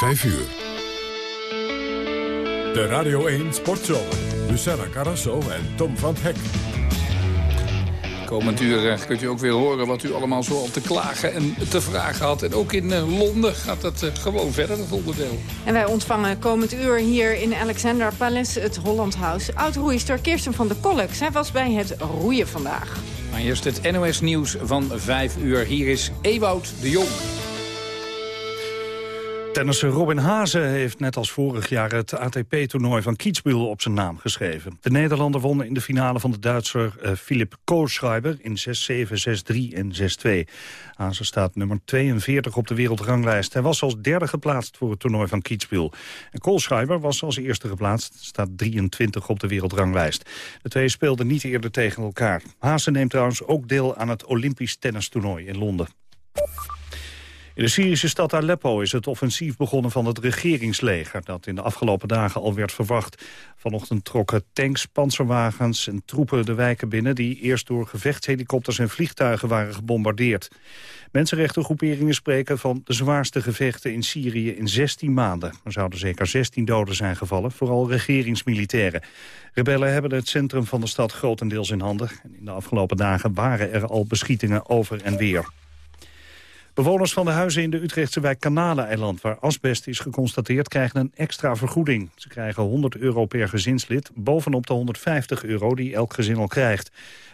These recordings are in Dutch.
5 uur. De Radio 1 Sportshow. Luciana Carrasso en Tom van Hek. Komend uur eh, kunt u ook weer horen wat u allemaal zo al te klagen en te vragen had. En ook in eh, Londen gaat dat eh, gewoon verder, dat onderdeel. En wij ontvangen komend uur hier in Alexander Palace, het Holland House... oud-roeister Kirsten van der Kolk. Zij was bij het roeien vandaag. Maar eerst het NOS Nieuws van 5 uur. Hier is Ewout de Jong. Tennisser Robin Hazen heeft net als vorig jaar het ATP-toernooi van Kitzbühel op zijn naam geschreven. De Nederlander won in de finale van de Duitser uh, Philip Kohlschreiber in 6-7, 6-3 en 6-2. Hazen staat nummer 42 op de wereldranglijst. Hij was als derde geplaatst voor het toernooi van Kitzbühel. En was als eerste geplaatst, staat 23 op de wereldranglijst. De twee speelden niet eerder tegen elkaar. Hazen neemt trouwens ook deel aan het Olympisch tennistoernooi in Londen. In de Syrische stad Aleppo is het offensief begonnen van het regeringsleger... dat in de afgelopen dagen al werd verwacht. Vanochtend trokken tanks, panzerwagens en troepen de wijken binnen... die eerst door gevechtshelikopters en vliegtuigen waren gebombardeerd. Mensenrechtengroeperingen spreken van de zwaarste gevechten in Syrië in 16 maanden. Er zouden zeker 16 doden zijn gevallen, vooral regeringsmilitairen. Rebellen hebben het centrum van de stad grotendeels in handen. En in de afgelopen dagen waren er al beschietingen over en weer. Bewoners van de huizen in de Utrechtse wijk Kanaleneiland... waar asbest is geconstateerd, krijgen een extra vergoeding. Ze krijgen 100 euro per gezinslid, bovenop de 150 euro die elk gezin al krijgt.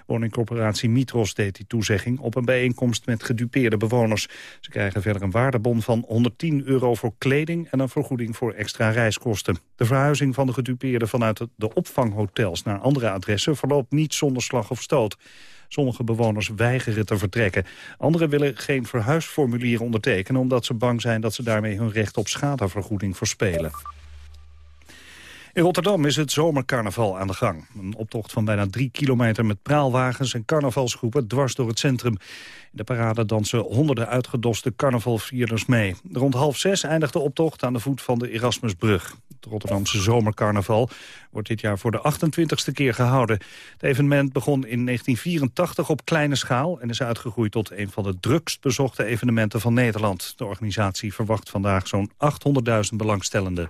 Woningcorporatie Mitros deed die toezegging op een bijeenkomst met gedupeerde bewoners. Ze krijgen verder een waardebon van 110 euro voor kleding en een vergoeding voor extra reiskosten. De verhuizing van de gedupeerden vanuit de opvanghotels naar andere adressen verloopt niet zonder slag of stoot. Sommige bewoners weigeren te vertrekken. Anderen willen geen verhuisformulier ondertekenen... omdat ze bang zijn dat ze daarmee hun recht op schadevergoeding verspelen. In Rotterdam is het zomercarnaval aan de gang. Een optocht van bijna drie kilometer met praalwagens en carnavalsgroepen dwars door het centrum. In de parade dansen honderden uitgedoste carnavalvierders mee. Rond half zes eindigt de optocht aan de voet van de Erasmusbrug. Het Rotterdamse zomercarnaval wordt dit jaar voor de 28ste keer gehouden. Het evenement begon in 1984 op kleine schaal... en is uitgegroeid tot een van de drukst bezochte evenementen van Nederland. De organisatie verwacht vandaag zo'n 800.000 belangstellenden.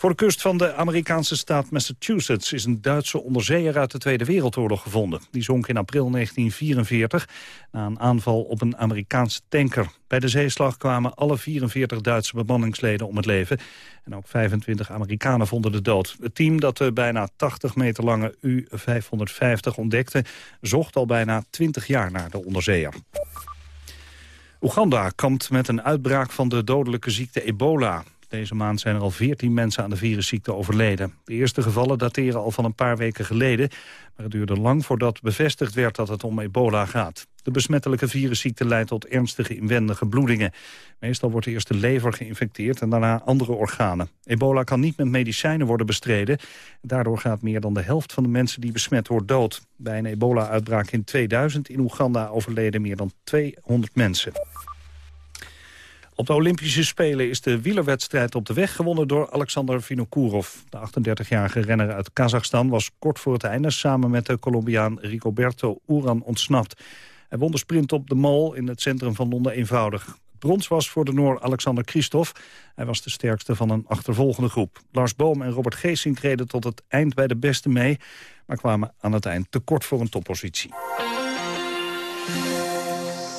Voor de kust van de Amerikaanse staat Massachusetts is een Duitse onderzeeër uit de Tweede Wereldoorlog gevonden. Die zonk in april 1944 na een aanval op een Amerikaanse tanker. Bij de zeeslag kwamen alle 44 Duitse bemanningsleden om het leven. En ook 25 Amerikanen vonden de dood. Het team dat de bijna 80 meter lange U-550 ontdekte... zocht al bijna 20 jaar naar de onderzeeër. Oeganda kampt met een uitbraak van de dodelijke ziekte ebola. Deze maand zijn er al 14 mensen aan de virusziekte overleden. De eerste gevallen dateren al van een paar weken geleden. Maar het duurde lang voordat bevestigd werd dat het om ebola gaat. De besmettelijke virusziekte leidt tot ernstige inwendige bloedingen. Meestal wordt eerst de lever geïnfecteerd en daarna andere organen. Ebola kan niet met medicijnen worden bestreden. Daardoor gaat meer dan de helft van de mensen die besmet wordt dood. Bij een ebola-uitbraak in 2000 in Oeganda overleden meer dan 200 mensen. Op de Olympische Spelen is de wielerwedstrijd op de weg gewonnen door Alexander Vinokourov. De 38-jarige renner uit Kazachstan was kort voor het einde samen met de Colombiaan Rigoberto Uran ontsnapt. Hij won de sprint op de Mall in het centrum van Londen eenvoudig. Brons was voor de Noor Alexander Christophe. Hij was de sterkste van een achtervolgende groep. Lars Boom en Robert Geesink reden tot het eind bij de beste mee... maar kwamen aan het eind tekort voor een toppositie.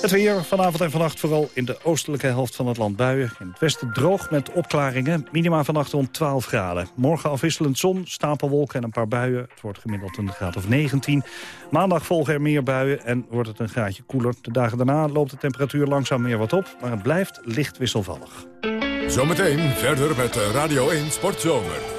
Het weer vanavond en vannacht vooral in de oostelijke helft van het land buien. In het westen droog met opklaringen. Minima vannacht rond 12 graden. Morgen afwisselend zon, stapelwolken en een paar buien. Het wordt gemiddeld een graad of 19. Maandag volgen er meer buien en wordt het een graadje koeler. De dagen daarna loopt de temperatuur langzaam meer wat op. Maar het blijft licht wisselvallig. Zometeen verder met Radio 1 Sportzomer.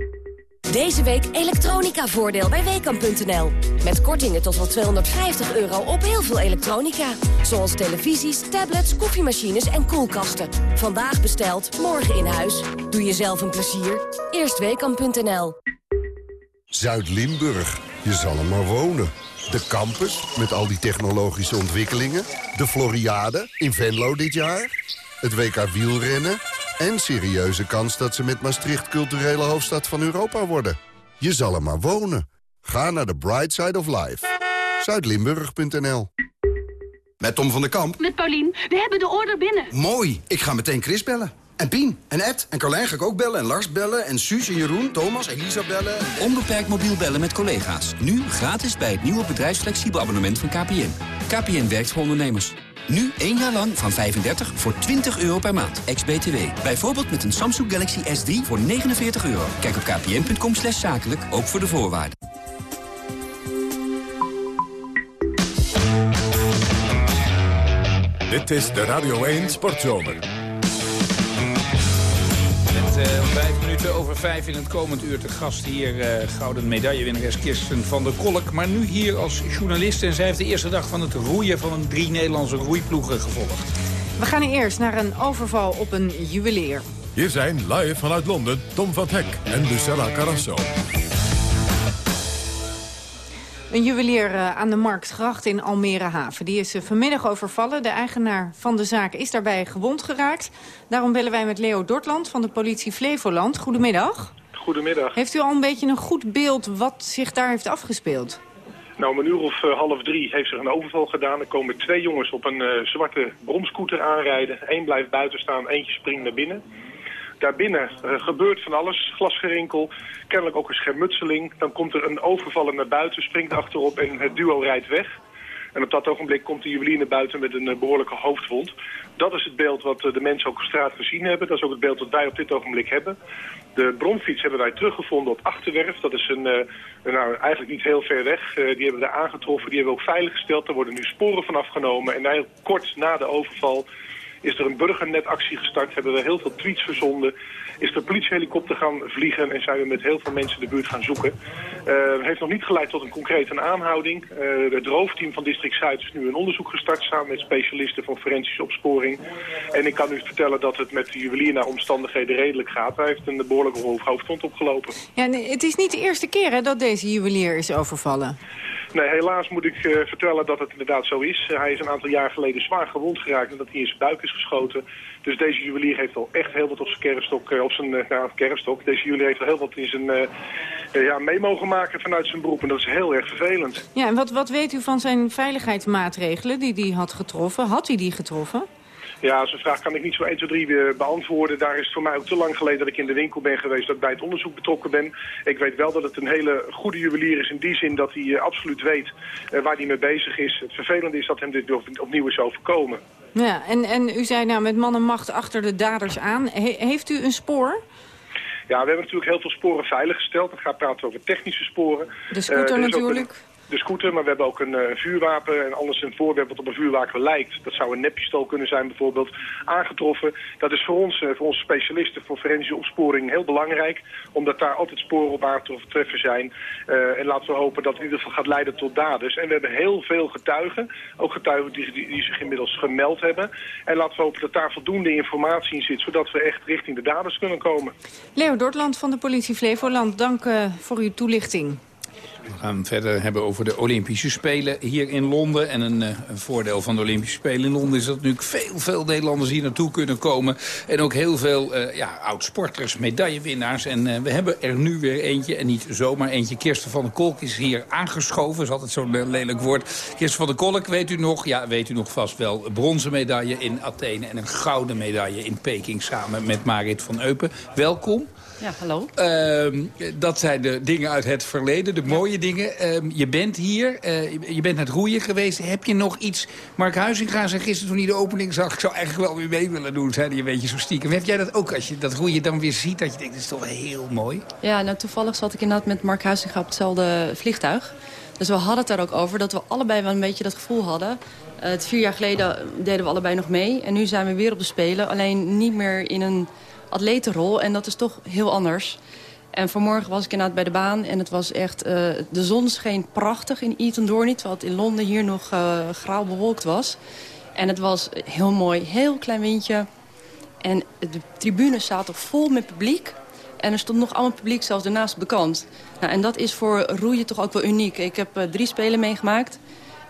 Deze week elektronica-voordeel bij Weekamp.nl. Met kortingen tot wel 250 euro op heel veel elektronica. Zoals televisies, tablets, koffiemachines en koelkasten. Vandaag besteld, morgen in huis. Doe jezelf een plezier. Eerst Weekamp.nl. Zuid-Limburg, je zal er maar wonen. De campus, met al die technologische ontwikkelingen. De Floriade, in Venlo dit jaar. Het WK wielrennen. En serieuze kans dat ze met Maastricht culturele hoofdstad van Europa worden. Je zal er maar wonen. Ga naar de Bright Side of Life. Zuidlimburg.nl Met Tom van der Kamp. Met Paulien. We hebben de order binnen. Mooi. Ik ga meteen Chris bellen. En Pien, en Ed, en Carlijn ga ik ook bellen, en Lars bellen, en Suus, en Jeroen, Thomas, Elisa bellen. Onbeperkt mobiel bellen met collega's. Nu gratis bij het nieuwe bedrijfsflexibel abonnement van KPN. KPN werkt voor ondernemers. Nu één jaar lang van 35 voor 20 euro per maand. Ex-BTW. Bijvoorbeeld met een Samsung Galaxy S3 voor 49 euro. Kijk op kpn.com slash zakelijk, ook voor de voorwaarden. Dit is de Radio 1 Sportzomer. Uh, vijf minuten over vijf in het komend uur te gast hier uh, gouden medaillewinnares Kirsten van der Kolk. Maar nu hier als journalist en zij heeft de eerste dag van het roeien van een drie Nederlandse roeiploegen gevolgd. We gaan eerst naar een overval op een juwelier. Hier zijn live vanuit Londen Tom van Hek en Lucella Carrasso. Een juwelier eh, aan de Marktgracht in Almere Haven. Die is eh, vanmiddag overvallen. De eigenaar van de zaak is daarbij gewond geraakt. Daarom bellen wij met Leo Dortland van de politie Flevoland. Goedemiddag. Goedemiddag. Heeft u al een beetje een goed beeld wat zich daar heeft afgespeeld? Nou, om een uur of uh, half drie heeft zich een overval gedaan. Er komen twee jongens op een uh, zwarte bromscooter aanrijden. Eén blijft buiten staan, eentje springt naar binnen. Daarbinnen uh, gebeurt van alles, glasgerinkel, kennelijk ook een schermutseling. Dan komt er een overvaller naar buiten, springt achterop en het duo rijdt weg. En op dat ogenblik komt de juwelier naar buiten met een uh, behoorlijke hoofdwond. Dat is het beeld wat uh, de mensen ook op straat gezien hebben. Dat is ook het beeld dat wij op dit ogenblik hebben. De bromfiets hebben wij teruggevonden op Achterwerf. Dat is een, nou, eigenlijk niet heel ver weg. die hebben we daar aangetroffen. Die hebben we ook veiliggesteld. Daar worden nu sporen van afgenomen. En heel kort na de overval is er een burgernetactie gestart, hebben we heel veel tweets verzonden. Is er politiehelikopter gaan vliegen en zijn we met heel veel mensen de buurt gaan zoeken. Uh, heeft nog niet geleid tot een concrete aanhouding. Uh, het roofteam van District Zuid is nu een onderzoek gestart samen met specialisten van forensische opsporing. En ik kan u vertellen dat het met de juwelier naar omstandigheden redelijk gaat. Hij heeft een behoorlijke hoofdwond opgelopen. Ja, het is niet de eerste keer hè, dat deze juwelier is overvallen. Nee, helaas moet ik uh, vertellen dat het inderdaad zo is. Uh, hij is een aantal jaar geleden zwaar gewond geraakt en dat hij in zijn buik is geschoten. Dus deze juwelier heeft al echt heel wat op zijn kerfstok, uh, op zijn nou, kerfstok. Deze juwelier heeft al heel wat in zijn ja, mee mogen maken vanuit zijn beroep en dat is heel erg vervelend. Ja, en wat, wat weet u van zijn veiligheidsmaatregelen die hij had getroffen? Had hij die getroffen? Ja, zo'n vraag kan ik niet zo 1, 2, 3 beantwoorden. Daar is het voor mij ook te lang geleden dat ik in de winkel ben geweest, dat ik bij het onderzoek betrokken ben. Ik weet wel dat het een hele goede juwelier is in die zin dat hij uh, absoluut weet uh, waar hij mee bezig is. Het vervelende is dat hem dit opnieuw is overkomen. Ja, en, en u zei nou met man en macht achter de daders aan. He heeft u een spoor? Ja, we hebben natuurlijk heel veel sporen veiliggesteld. Het gaat praten over technische sporen. De scooter uh, natuurlijk de scooter, maar we hebben ook een uh, vuurwapen en anders een voorwerp wat op een vuurwapen lijkt. Dat zou een neppistool kunnen zijn bijvoorbeeld, aangetroffen. Dat is voor ons, uh, voor onze specialisten voor forensische opsporing heel belangrijk, omdat daar altijd sporen op aan te treffen zijn. Uh, en laten we hopen dat in ieder geval gaat leiden tot daders. En we hebben heel veel getuigen, ook getuigen die, die, die zich inmiddels gemeld hebben. En laten we hopen dat daar voldoende informatie in zit, zodat we echt richting de daders kunnen komen. Leo Dortland van de politie Flevoland, dank voor uw toelichting. We gaan verder hebben over de Olympische Spelen hier in Londen. En een, een, voordeel van de Olympische Spelen in Londen is dat natuurlijk veel, veel Nederlanders hier naartoe kunnen komen. En ook heel veel uh, ja, oud-sporters, medaillewinnaars. En uh, we hebben er nu weer eentje, en niet zomaar eentje. Kirsten van der Kolk is hier aangeschoven, is altijd zo'n lelijk woord. Kirsten van der Kolk, weet u nog? Ja, weet u nog vast wel. Bronzen medaille in Athene en een gouden medaille in Peking samen met Marit van Eupen. Welkom. Ja, hallo. Uh, dat zijn de dingen uit het verleden, de mooie dingen. Uh, je bent hier, uh, je bent naar het roeien geweest. Heb je nog iets... Mark Huizinga zei gisteren toen hij de opening zag... ik zou eigenlijk wel weer mee willen doen, zei hij een beetje zo stiekem. Heb jij dat ook, als je dat roeien dan weer ziet... dat je denkt, dat is toch heel mooi? Ja, nou toevallig zat ik inderdaad met Mark Huizinga op hetzelfde vliegtuig. Dus we hadden het daar ook over, dat we allebei wel een beetje dat gevoel hadden... Uh, het vier jaar geleden deden we allebei nog mee. En nu zijn we weer op de Spelen. Alleen niet meer in een atletenrol. En dat is toch heel anders. En vanmorgen was ik inderdaad bij de baan. En het was echt... Uh, de zon scheen prachtig in Eton Dorney. Terwijl het in Londen hier nog uh, grauw bewolkt was. En het was heel mooi. Heel klein windje. En de tribune toch vol met publiek. En er stond nog allemaal publiek, zelfs ernaast op. Nou, en dat is voor roeien toch ook wel uniek. Ik heb uh, drie spelen meegemaakt.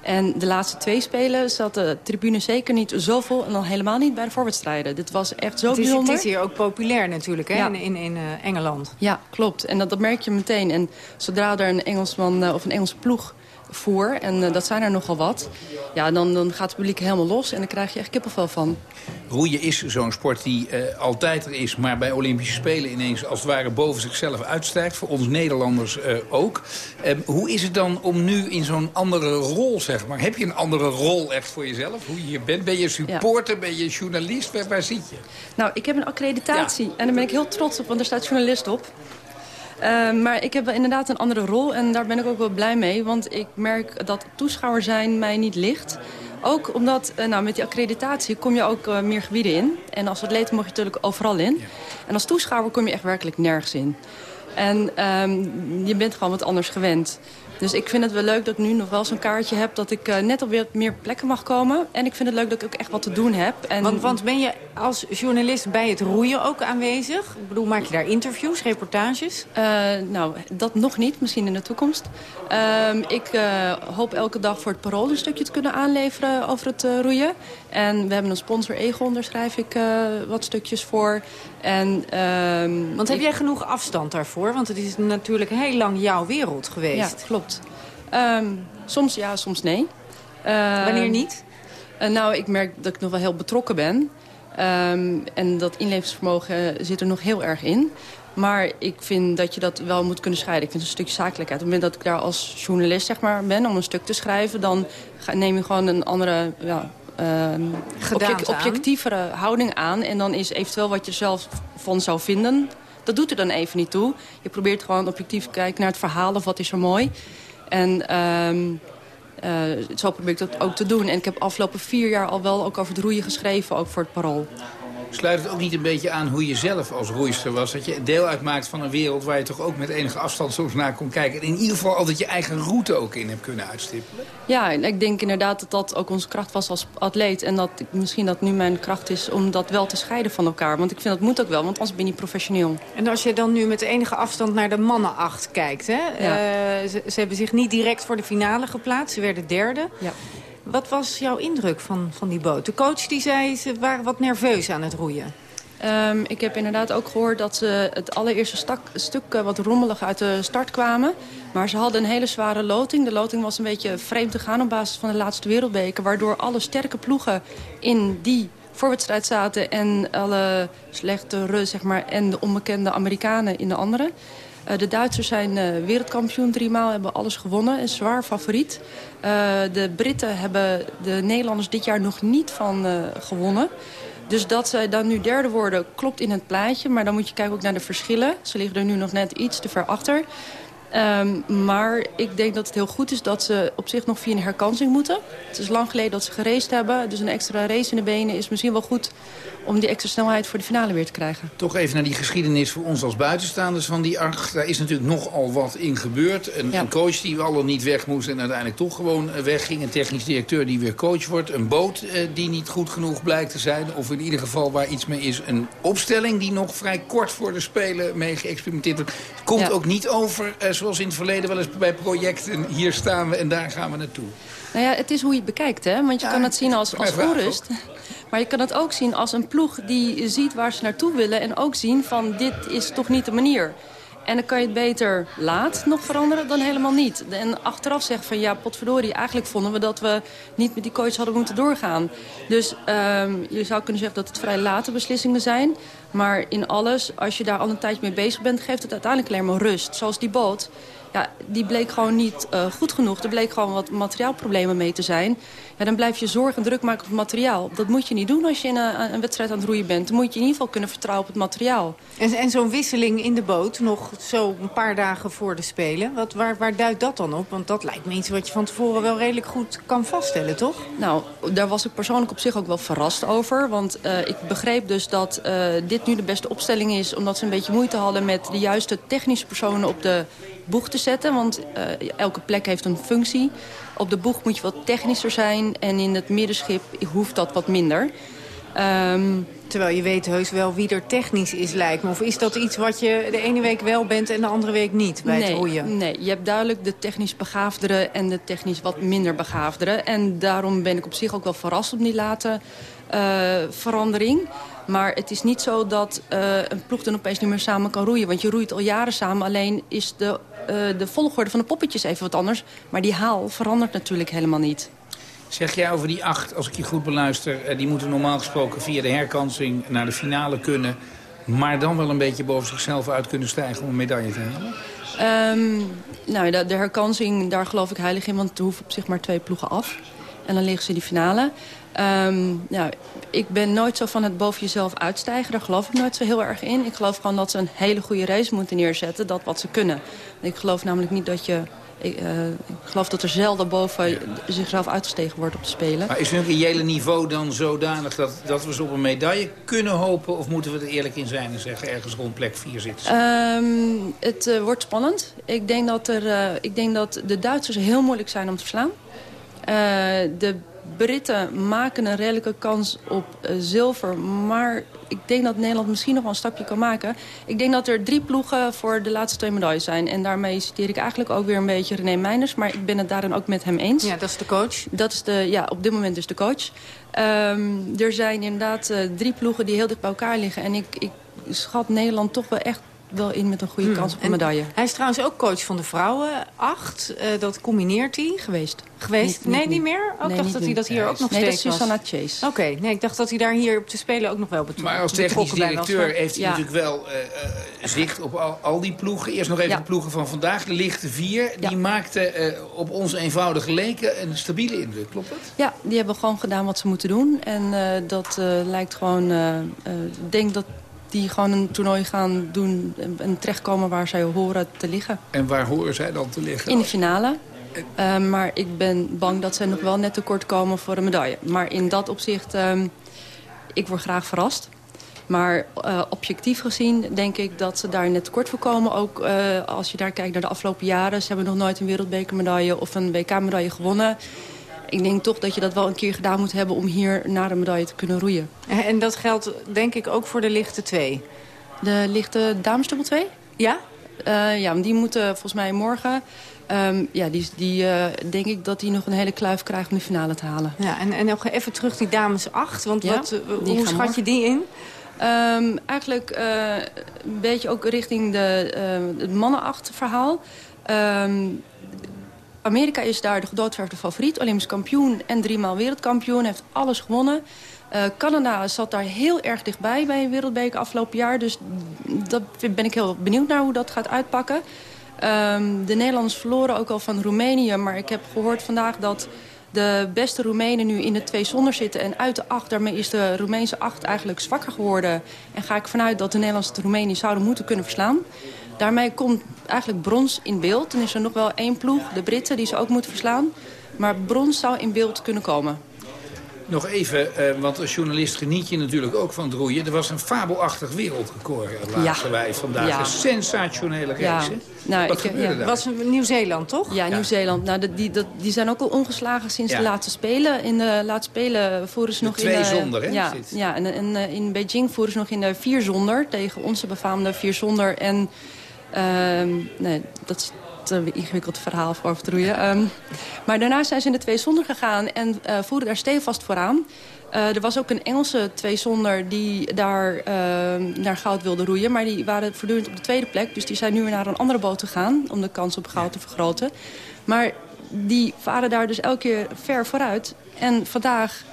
En de laatste twee spelen zat de tribune zeker niet zo vol... en dan helemaal niet bij de voorwedstrijden. Dit was echt zo het is, bijzonder. Het is hier ook populair natuurlijk, hè, in, in, in uh, Engeland. Ja, klopt. En dat, dat merk je meteen. En zodra er een Engelsman uh, of een Engelse ploeg voor, en uh, dat zijn er nogal wat... ja, dan, dan gaat het publiek helemaal los en dan krijg je echt kippenvel van. Roeien is zo'n sport die uh, altijd er is, maar bij Olympische Spelen ineens als het ware boven zichzelf uitstijgt. Voor ons Nederlanders uh, ook. Um, hoe is het dan om nu in zo'n andere rol, zeg maar? Heb je een andere rol echt voor jezelf? Hoe je hier bent? Ben je supporter? Ja. Ben je journalist? Waar, waar, zit je? Nou, ik heb een accreditatie ja. en daar ben ik heel trots op, want er staat journalist op. Uh, maar ik heb wel inderdaad een andere rol en daar ben ik ook wel blij mee. Want ik merk dat toeschouwer zijn mij niet ligt. Ook omdat uh, nou, met die accreditatie kom je ook uh, meer gebieden in. En als atleet mag je natuurlijk overal in. Ja. En als toeschouwer kom je echt werkelijk nergens in. En um, je bent gewoon wat anders gewend. Dus ik vind het wel leuk dat ik nu nog wel zo'n kaartje heb... dat ik uh, net op weer meer plekken mag komen. En ik vind het leuk dat ik ook echt wat te doen heb. En... Want, want ben je als journalist bij het roeien ook aanwezig? Ik bedoel, maak je daar interviews, reportages? Uh, nou, dat nog niet. Misschien in de toekomst. Uh, ik uh, hoop elke dag voor het parool een stukje te kunnen aanleveren over het roeien. En we hebben een sponsor Egon, daar schrijf ik wat stukjes voor. En, ehm, Want heb ik... jij genoeg afstand daarvoor? Want het is natuurlijk heel lang jouw wereld geweest. Ja, klopt. Um, soms ja, soms nee. Uh, Wanneer niet? Uh, nou, ik merk dat ik nog wel heel betrokken ben. Um, en dat inlevensvermogen zit er nog heel erg in. Maar ik vind dat je dat wel moet kunnen scheiden. Ik vind het een stukje zakelijkheid. Op het moment dat ik daar als journalist zeg maar, ben om een stuk te schrijven... dan neem je gewoon een andere ja, um, object, objectievere aan. houding aan. En dan is eventueel wat je zelf van zou vinden... dat doet er dan even niet toe. Je probeert gewoon objectief te kijken naar het verhaal of wat is er mooi... En um, uh, zo probeer ik dat ook te doen. En ik heb afgelopen vier jaar al wel ook over het roeien geschreven, ook voor het parool. Sluit het ook niet een beetje aan hoe je zelf als roeister was? Dat je deel uitmaakt van een wereld waar je toch ook met enige afstand soms naar kon kijken. En in ieder geval altijd je eigen route ook in hebt kunnen uitstippelen. Ja, en ik denk inderdaad dat dat ook onze kracht was als atleet. En dat misschien dat nu mijn kracht is om dat wel te scheiden van elkaar. Want ik vind dat moet ook wel, want anders ben je niet professioneel. En als je dan nu met enige afstand naar de mannenacht kijkt. Hè? Ja. Uh, ze, ze hebben zich niet direct voor de finale geplaatst. Ze werden derde. Ja. Wat was jouw indruk van, van die boot? De coach die zei ze waren wat nerveus aan het roeien. Um, ik heb inderdaad ook gehoord dat ze het allereerste stuk uh, wat rommelig uit de start kwamen. Maar ze hadden een hele zware loting. De loting was een beetje vreemd te gaan op basis van de laatste wereldbeker. Waardoor alle sterke ploegen in die voorwedstrijd zaten. En alle slechtere zeg maar, en de onbekende Amerikanen in de andere. Uh, de Duitsers zijn uh, wereldkampioen driemaal, hebben alles gewonnen. Een zwaar favoriet. Uh, de Britten hebben de Nederlanders dit jaar nog niet van gewonnen. Dus dat zij dan nu derde worden, klopt in het plaatje. Maar dan moet je kijken ook naar de verschillen. Ze liggen er nu nog net iets te ver achter. Um, maar ik denk dat het heel goed is dat ze op zich nog via een herkansing moeten. Het is lang geleden dat ze geraced hebben. Dus een extra race in de benen is misschien wel goed om die extra snelheid voor de finale weer te krijgen. Toch even naar die geschiedenis voor ons als buitenstaanders van die acht. Daar is natuurlijk nogal wat in gebeurd. Een, ja. een coach die al niet weg moest en uiteindelijk toch gewoon wegging. Een technisch directeur die weer coach wordt. Een boot eh, die niet goed genoeg blijkt te zijn. Of in ieder geval waar iets mee is. Een opstelling die nog vrij kort voor de Spelen mee geëxperimenteerd wordt. Komt ja. ook niet over, eh, zoals in het verleden wel eens bij projecten. Hier staan we en daar gaan we naartoe. Nou ja, het is hoe je het bekijkt, hè. Want je ja, kan het zien als, als onrust. Maar je kan het ook zien als een ploeg die ziet waar ze naartoe willen... en ook zien van dit is toch niet de manier. En dan kan je het beter laat nog veranderen dan helemaal niet. En achteraf zeggen van ja, potverdorie, eigenlijk vonden we dat we niet met die coach hadden moeten doorgaan. Dus um, je zou kunnen zeggen dat het vrij late beslissingen zijn. Maar in alles, als je daar al een tijdje mee bezig bent, geeft het uiteindelijk alleen maar rust. Zoals die boot ja, die bleek gewoon niet uh, goed genoeg. Er bleek gewoon wat materiaalproblemen mee te zijn. Ja, dan blijf je zorg en druk maken op het materiaal. Dat moet je niet doen als je in een, een wedstrijd aan het roeien bent. Dan moet je in ieder geval kunnen vertrouwen op het materiaal. En, en zo'n wisseling in de boot, nog zo een paar dagen voor de Spelen. Wat, waar, waar duidt dat dan op? Want dat lijkt me iets wat je van tevoren wel redelijk goed kan vaststellen, toch? Nou, daar was ik persoonlijk op zich ook wel verrast over. Want uh, ik begreep dus dat uh, dit nu de beste opstelling is... omdat ze een beetje moeite hadden met de juiste technische personen op de boeg te zetten. Want uh, elke plek heeft een functie. Op de boeg moet je wat technischer zijn en in het middenschip hoeft dat wat minder. Ehm, Terwijl je weet heus wel wie er technisch is, lijkt me. Of is dat iets wat je de ene week wel bent en de andere week niet bij nee, het roeien? Nee, je hebt duidelijk de technisch begaafderen en de technisch wat minder begaafderen. En daarom ben ik op zich ook wel verrast om die late uh, verandering. Maar het is niet zo dat uh, een ploeg dan opeens niet meer samen kan roeien. Want je roeit al jaren samen, alleen is de, de volgorde van de poppetjes even wat anders. Maar die haal verandert natuurlijk helemaal niet. Zeg jij over die acht, als ik je goed beluister... die moeten normaal gesproken via de herkansing naar de finale kunnen... maar dan wel een beetje boven zichzelf uit kunnen stijgen om een medaille te halen? Um, nou, de, de, herkansing, daar geloof ik heilig in... want er hoeven op zich maar twee ploegen af. En dan liggen ze in die finale. Um, nou, ik ben nooit zo van het boven jezelf uitstijgen. Daar geloof ik nooit zo heel erg in. Ik geloof gewoon dat ze een hele goede race moeten neerzetten. Dat wat ze kunnen. Ik geloof namelijk niet dat je ik, uh, ik, geloof dat er zelden boven zichzelf uitgestegen wordt op de Spelen. Maar is hun reële niveau dan zodanig dat, dat we ze op een medaille kunnen hopen? Of moeten we er eerlijk in zijn en zeggen ergens rond plek 4 zitten? Um, het uh, wordt spannend. Ik denk, dat er, uh, ik denk dat de Duitsers heel moeilijk zijn om te verslaan. de Britten maken een redelijke kans op uh, zilver. Maar ik denk dat Nederland misschien nog wel een stapje kan maken. Ik denk dat er drie ploegen voor de laatste twee medailles zijn. En daarmee citeer ik eigenlijk ook weer een beetje René Meijners. Maar ik ben het daarin ook met hem eens. Ja, dat is de coach. Dat is de, ja, op dit moment dus de coach. Um, er zijn inderdaad uh, drie ploegen die heel dicht bij elkaar liggen. En ik, ik schat Nederland toch wel echt wel in met een goede kans op een medaille. Hij is trouwens ook coach van de vrouwen. Acht, uh, dat combineert hij. Geweest. Geweest? Niet, nee, niet, niet meer? Ook nee, dacht dat hij dat hier ook nog nee, steeds was. Nee, dat is Susanna Chase. Oké, okay, nee, ik dacht dat hij daar hier op te spelen ook nog wel betrokken Maar als technisch directeur was, heeft hij ja. natuurlijk wel uh, uh, zicht op al, al, die ploegen. Eerst nog even ja. de ploegen van vandaag. De lichte vier, ja. die maakten op ons eenvoudige leken een stabiele indruk. Klopt dat? Ja, die hebben gewoon gedaan wat ze moeten doen. En dat lijkt gewoon... Ik denk dat die gewoon een toernooi gaan doen en terechtkomen waar zij horen te liggen. En waar horen zij dan te liggen? In de finale. Uh, maar ik ben bang dat zij nog wel net tekort komen voor een medaille. Maar in dat opzicht, uh, ik word graag verrast. Maar uh, objectief gezien denk ik dat ze daar net tekort voor komen. Ook uh, als je daar kijkt naar de afgelopen jaren. Ze hebben nog nooit een wereldbekermedaille of een WK-medaille gewonnen ik denk toch dat je dat wel een keer gedaan moet hebben... om hier naar een medaille te kunnen roeien. En dat geldt denk ik ook voor de lichte 2? De lichte damesdubbel 2? Ja? Uh, ja, die moeten volgens mij morgen... Um, ja, die, die uh, denk ik dat die nog een hele kluif krijgt om de finale te halen. Ja, en, en nog even terug die dames 8. Want ja, wat, uh, hoe schat morgen. je die in? Um, eigenlijk uh, een beetje ook richting de, uh, het mannen-acht verhaal. Um, Amerika is daar de gedoodverfde favoriet. Olympisch kampioen en driemaal wereldkampioen. Heeft alles gewonnen. Uh, Canada zat daar heel erg dichtbij bij een wereldbeker afgelopen jaar. Dus dat ben ik heel benieuwd naar hoe dat gaat uitpakken. Um, de Nederlanders verloren ook al van Roemenië. Maar ik heb gehoord vandaag dat de beste Roemenen nu in de twee zonder zitten. En uit de acht, daarmee is de Roemeense acht eigenlijk zwakker geworden. En ga ik vanuit dat de Nederlandse de Roemenië zouden moeten kunnen verslaan. Daarmee komt eigenlijk brons in beeld. Dan is er nog wel één ploeg, de Britten, die ze ook moeten verslaan. Maar brons zou in beeld kunnen komen. Nog even, uh, want als journalist geniet je natuurlijk ook van het roeien. Er was een fabelachtig wereldrecord, laten ja. wij vandaag. Ja. Een sensationele race, ja. Nou, Wat ik, gebeurde ja. was Nieuw-Zeeland, toch? Ja, Nieuw-Zeeland. Nou, die, die, die zijn ook al ongeslagen sinds de laatste Spelen. In de laatste Spelen voeren ze de nog twee in... Twee zonder, hè? Ja, ja en, en in Beijing voeren ze nog in de vier zonder. Tegen onze befaamde vier zonder. En uh, nee, dat is een ingewikkeld verhaal voor over te roeien. Um, maar daarna zijn ze in de twee zonder gegaan en uh, voeren daar stevast vooraan. Uh, er was ook een Engelse twee zonder die daar uh, naar goud wilde roeien. Maar die waren voortdurend op de tweede plek. Dus die zijn nu weer naar een andere boot gegaan om de kans op goud te vergroten. Maar die varen daar dus elke keer ver vooruit. En vandaag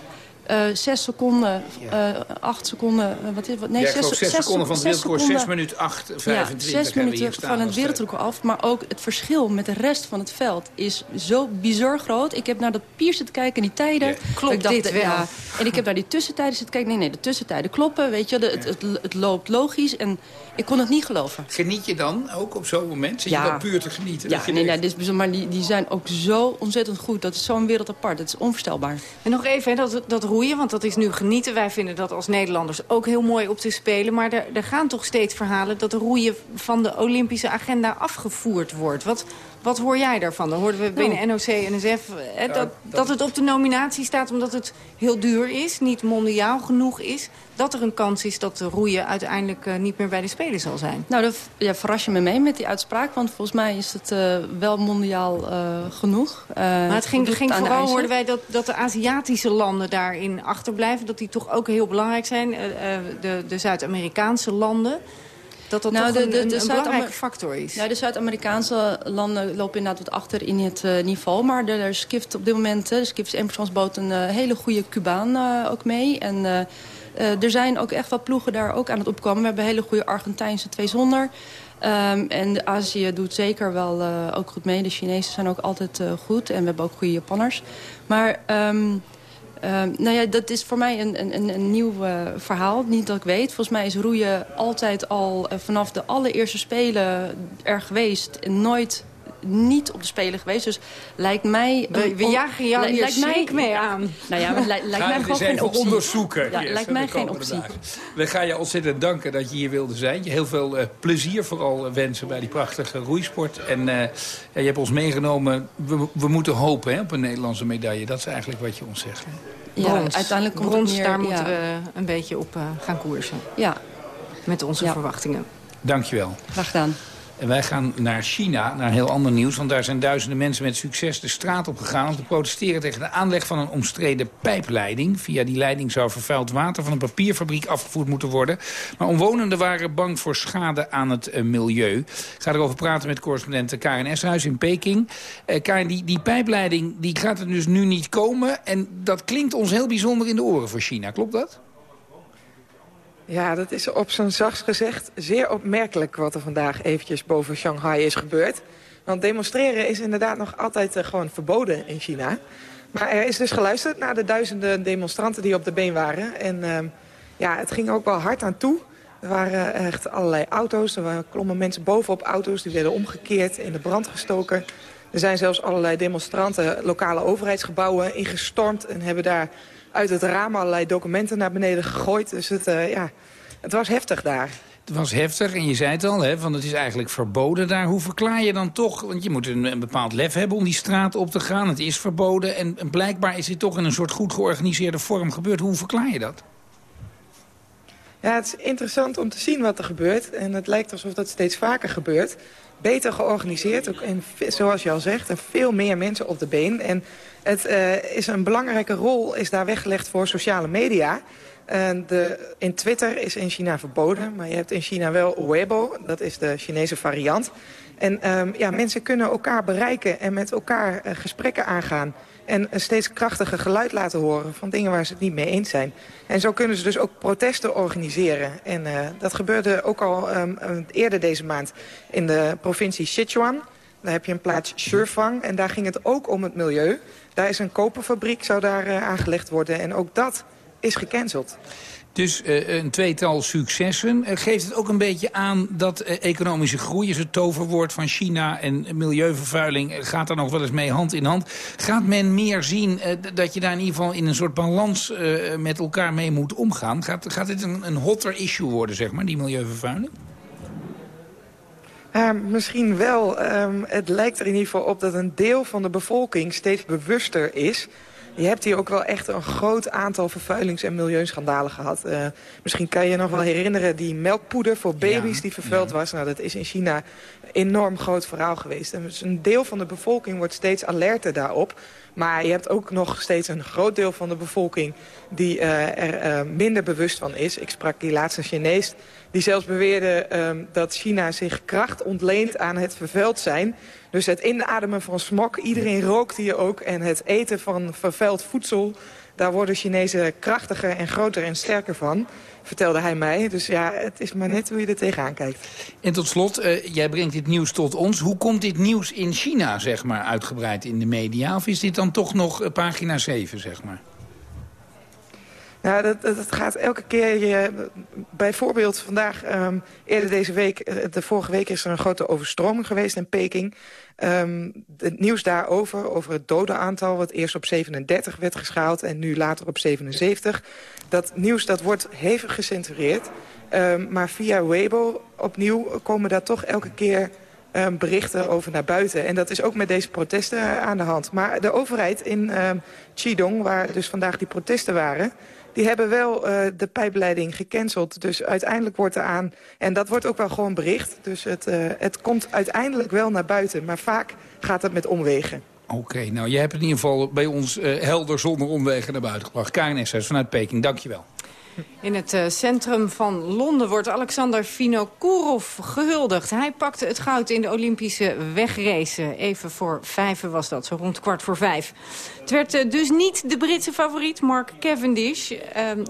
zes seconden, uh, acht seconden... Uh, wat is, wat, nee, ja, zes, zes, zes seconden van het wereldrecord, zes minuten acht, 25 ja, zes minuten van het wereldrecord af. Maar ook het verschil met de rest van het veld is zo bizar groot. Ik heb naar dat pier zitten kijken in die tijden. Ja. Klopt ik dacht, dit wel? Ja, en ik heb naar die tussentijden zitten kijken. Nee, nee, de tussentijden kloppen. Weet je, de, het, het, het, loopt logisch. En ik kon het niet geloven. Geniet je dan ook op zo'n moment? Zit ja. je dan puur te genieten? Ja, nee, nee, dit is maar die, die zijn ook zo ontzettend goed. Dat is zo'n wereld apart. Dat is onvoorstelbaar. En nog even, hè, dat, dat roeien, want dat is nu genieten. Wij vinden dat als Nederlanders ook heel mooi op te spelen. Maar er, er gaan toch steeds verhalen dat de roeien van de Olympische agenda afgevoerd wordt. Wat, Wat hoor jij daarvan? Dan hoorden we binnen Nou. NOC en NSF eh, dat, dat het op de nominatie staat omdat het heel duur is, niet mondiaal genoeg is. Dat er een kans is dat de roeien uiteindelijk eh, niet meer bij de Spelen zal zijn. Nou, dat ja, verras je me mee met die uitspraak. Want volgens mij is het eh, wel mondiaal eh, genoeg. Eh, Maar het ging, vooral, hoorden wij, dat, dat de Aziatische landen daarin achterblijven. Dat die toch ook heel belangrijk zijn. Eh, eh, de de Zuid-Amerikaanse landen. Dat dat Nou, toch een, een, belangrijke factor is. De Zuid-Amerikaanse landen lopen inderdaad wat achter in het eh, niveau. Maar er, er skift op dit moment, eh, de Skift eenpersoonsboot, een eh, hele goede Cubaan ook mee. En er zijn ook echt wel ploegen daar ook aan het opkomen. We hebben hele goede Argentijnse twee zonder. Ehm, en de Azië doet zeker wel ook goed mee. De Chinezen zijn ook altijd goed. En we hebben ook goede Japanners. Maar... ehm, Ehm, nou ja, dat is voor mij een, een, een nieuw eh, verhaal. Niet dat ik weet. Volgens mij is roeien altijd al eh, vanaf de allereerste Spelen er geweest. En nooit niet op de Spelen geweest. Dus lijkt mij... We- jagen jou li- hier lijkt mij- mee aan. Nou ja, maar li- lijkt mij gewoon geen optie. onderzoeken. Ja, lijkt mij geen optie. dagen. We gaan je ontzettend danken dat je hier wilde zijn. Je heel veel eh, plezier vooral eh, wensen bij die prachtige roeisport. En eh, ja, je hebt ons meegenomen. We, we moeten hopen hè, op een Nederlandse medaille. Dat is eigenlijk wat je ons zegt. hè? Ja, Brons. uiteindelijk komt Brons, daar ja. moeten we een beetje op eh, gaan koersen. Ja. Met onze Ja. verwachtingen. Dankjewel. Graag gedaan. En wij gaan naar China, naar heel ander nieuws. Want daar zijn duizenden mensen met succes de straat op gegaan... om te protesteren tegen de aanleg van een omstreden pijpleiding. Via die leiding zou vervuild water van een papierfabriek afgevoerd moeten worden. Maar omwonenden waren bang voor schade aan het eh, milieu. Ik ga erover praten met correspondent Karin Eshuis in Peking. Eh Karin, die, die pijpleiding die gaat er dus nu niet komen. En dat klinkt ons heel bijzonder in de oren voor China. Klopt dat? Ja, dat is op zijn zachtst gezegd zeer opmerkelijk wat er vandaag eventjes boven Shanghai is gebeurd. Want demonstreren is inderdaad nog altijd eh, gewoon verboden in China. Maar er is dus geluisterd naar de duizenden demonstranten die op de been waren. En ehm, ja, het ging ook wel hard aan toe. Er waren echt allerlei auto's. Er klommen mensen bovenop auto's. Die werden omgekeerd, in de brand gestoken. Er zijn zelfs allerlei demonstranten lokale overheidsgebouwen ingestormd... en hebben daar uit het raam allerlei documenten naar beneden gegooid. Dus het, eh, ja, het was heftig daar. Het was heftig en je zei het al, hè, van het is eigenlijk verboden daar. Hoe verklaar je dan toch, want je moet een, een bepaald lef hebben om die straat op te gaan. Het is verboden en, en blijkbaar is dit toch in een soort goed georganiseerde vorm gebeurd. Hoe verklaar je dat? Ja, het is interessant om te zien wat er gebeurt. En het lijkt alsof dat steeds vaker gebeurt. Beter georganiseerd, ook en zoals je al zegt, en veel meer mensen op de been. En het eh, is een belangrijke rol is daar weggelegd voor sociale media. De, in Twitter is in China verboden, maar je hebt in China wel Weibo. Dat is de Chinese variant. En ehm, ja, mensen kunnen elkaar bereiken en met elkaar eh, gesprekken aangaan. En een steeds krachtiger geluid laten horen van dingen waar ze het niet mee eens zijn. En zo kunnen ze dus ook protesten organiseren. En eh, dat gebeurde ook al ehm, eh, eerder deze maand in de provincie Sichuan. Daar heb je een plaats Shurfang en daar ging het ook om het milieu. Daar is een koperfabriek, zou daar eh, aangelegd worden. En ook dat is gecanceld. Dus eh, een tweetal successen. Eh, geeft het ook een beetje aan dat eh, economische groei is het toverwoord van China... en milieuvervuiling gaat daar nog wel eens mee hand in hand. Gaat men meer zien dat je daar in ieder geval in een soort balans met elkaar mee moet omgaan? Gaat, gaat dit een, een hotter issue worden, zeg maar, die milieuvervuiling? Misschien wel. Ehm, het lijkt er in ieder geval op dat een deel van de bevolking steeds bewuster is. Je hebt hier ook wel echt een groot aantal vervuilings- en milieuschandalen gehad. Eh, misschien kan je je nog wel herinneren die melkpoeder voor baby's die vervuild was. Nou, dat is in China enorm groot verhaal geweest. En dus een deel van de bevolking wordt steeds alerter daarop. Maar je hebt ook nog steeds een groot deel van de bevolking die eh, er eh, minder bewust van is. Ik sprak die laatste Chinees die zelfs beweerde ehm, dat China zich kracht ontleent aan het vervuild zijn. Dus het inademen van smok, iedereen rookt hier ook. En het eten van vervuild voedsel, daar worden Chinezen krachtiger en groter en sterker van. Vertelde hij mij. Dus ja, het is maar net hoe je er tegenaan kijkt. En tot slot, eh, jij brengt dit nieuws tot ons. Hoe komt dit nieuws in China, zeg maar, uitgebreid in de media? Of is dit dan toch nog eh, pagina 7, zeg maar? Ja, dat, dat gaat elke keer. Je, bijvoorbeeld vandaag, ehm, eerder deze week, eh, de vorige week is er een grote overstroming geweest in Peking. Ehm, het nieuws daarover, over het dodenaantal, wat eerst op 37 werd geschaald en nu later op 77. Dat nieuws dat wordt hevig gecensureerd. Ehm, maar via Weibo opnieuw komen daar toch elke keer berichten over naar buiten. En dat is ook met deze protesten aan de hand. Maar de overheid in Chidong, waar dus vandaag die protesten waren... die hebben wel uh, de pijpleiding gecanceld. Dus uiteindelijk wordt er aan... en dat wordt ook wel gewoon bericht. Dus het, uh, het komt uiteindelijk wel naar buiten. Maar vaak gaat het met omwegen. Oké, okay, nou, jij hebt in ieder geval bij ons uh, helder zonder omwegen naar buiten gebracht. Essers vanuit Peking, dankjewel. In het uh, centrum van Londen wordt Alexander Vinokourov gehuldigd. Hij pakte het goud in de Olympische wegrace. Even voor vijf was dat, zo rond kwart voor vijf. Het werd uh, dus niet de Britse favoriet, Mark Cavendish. Uh,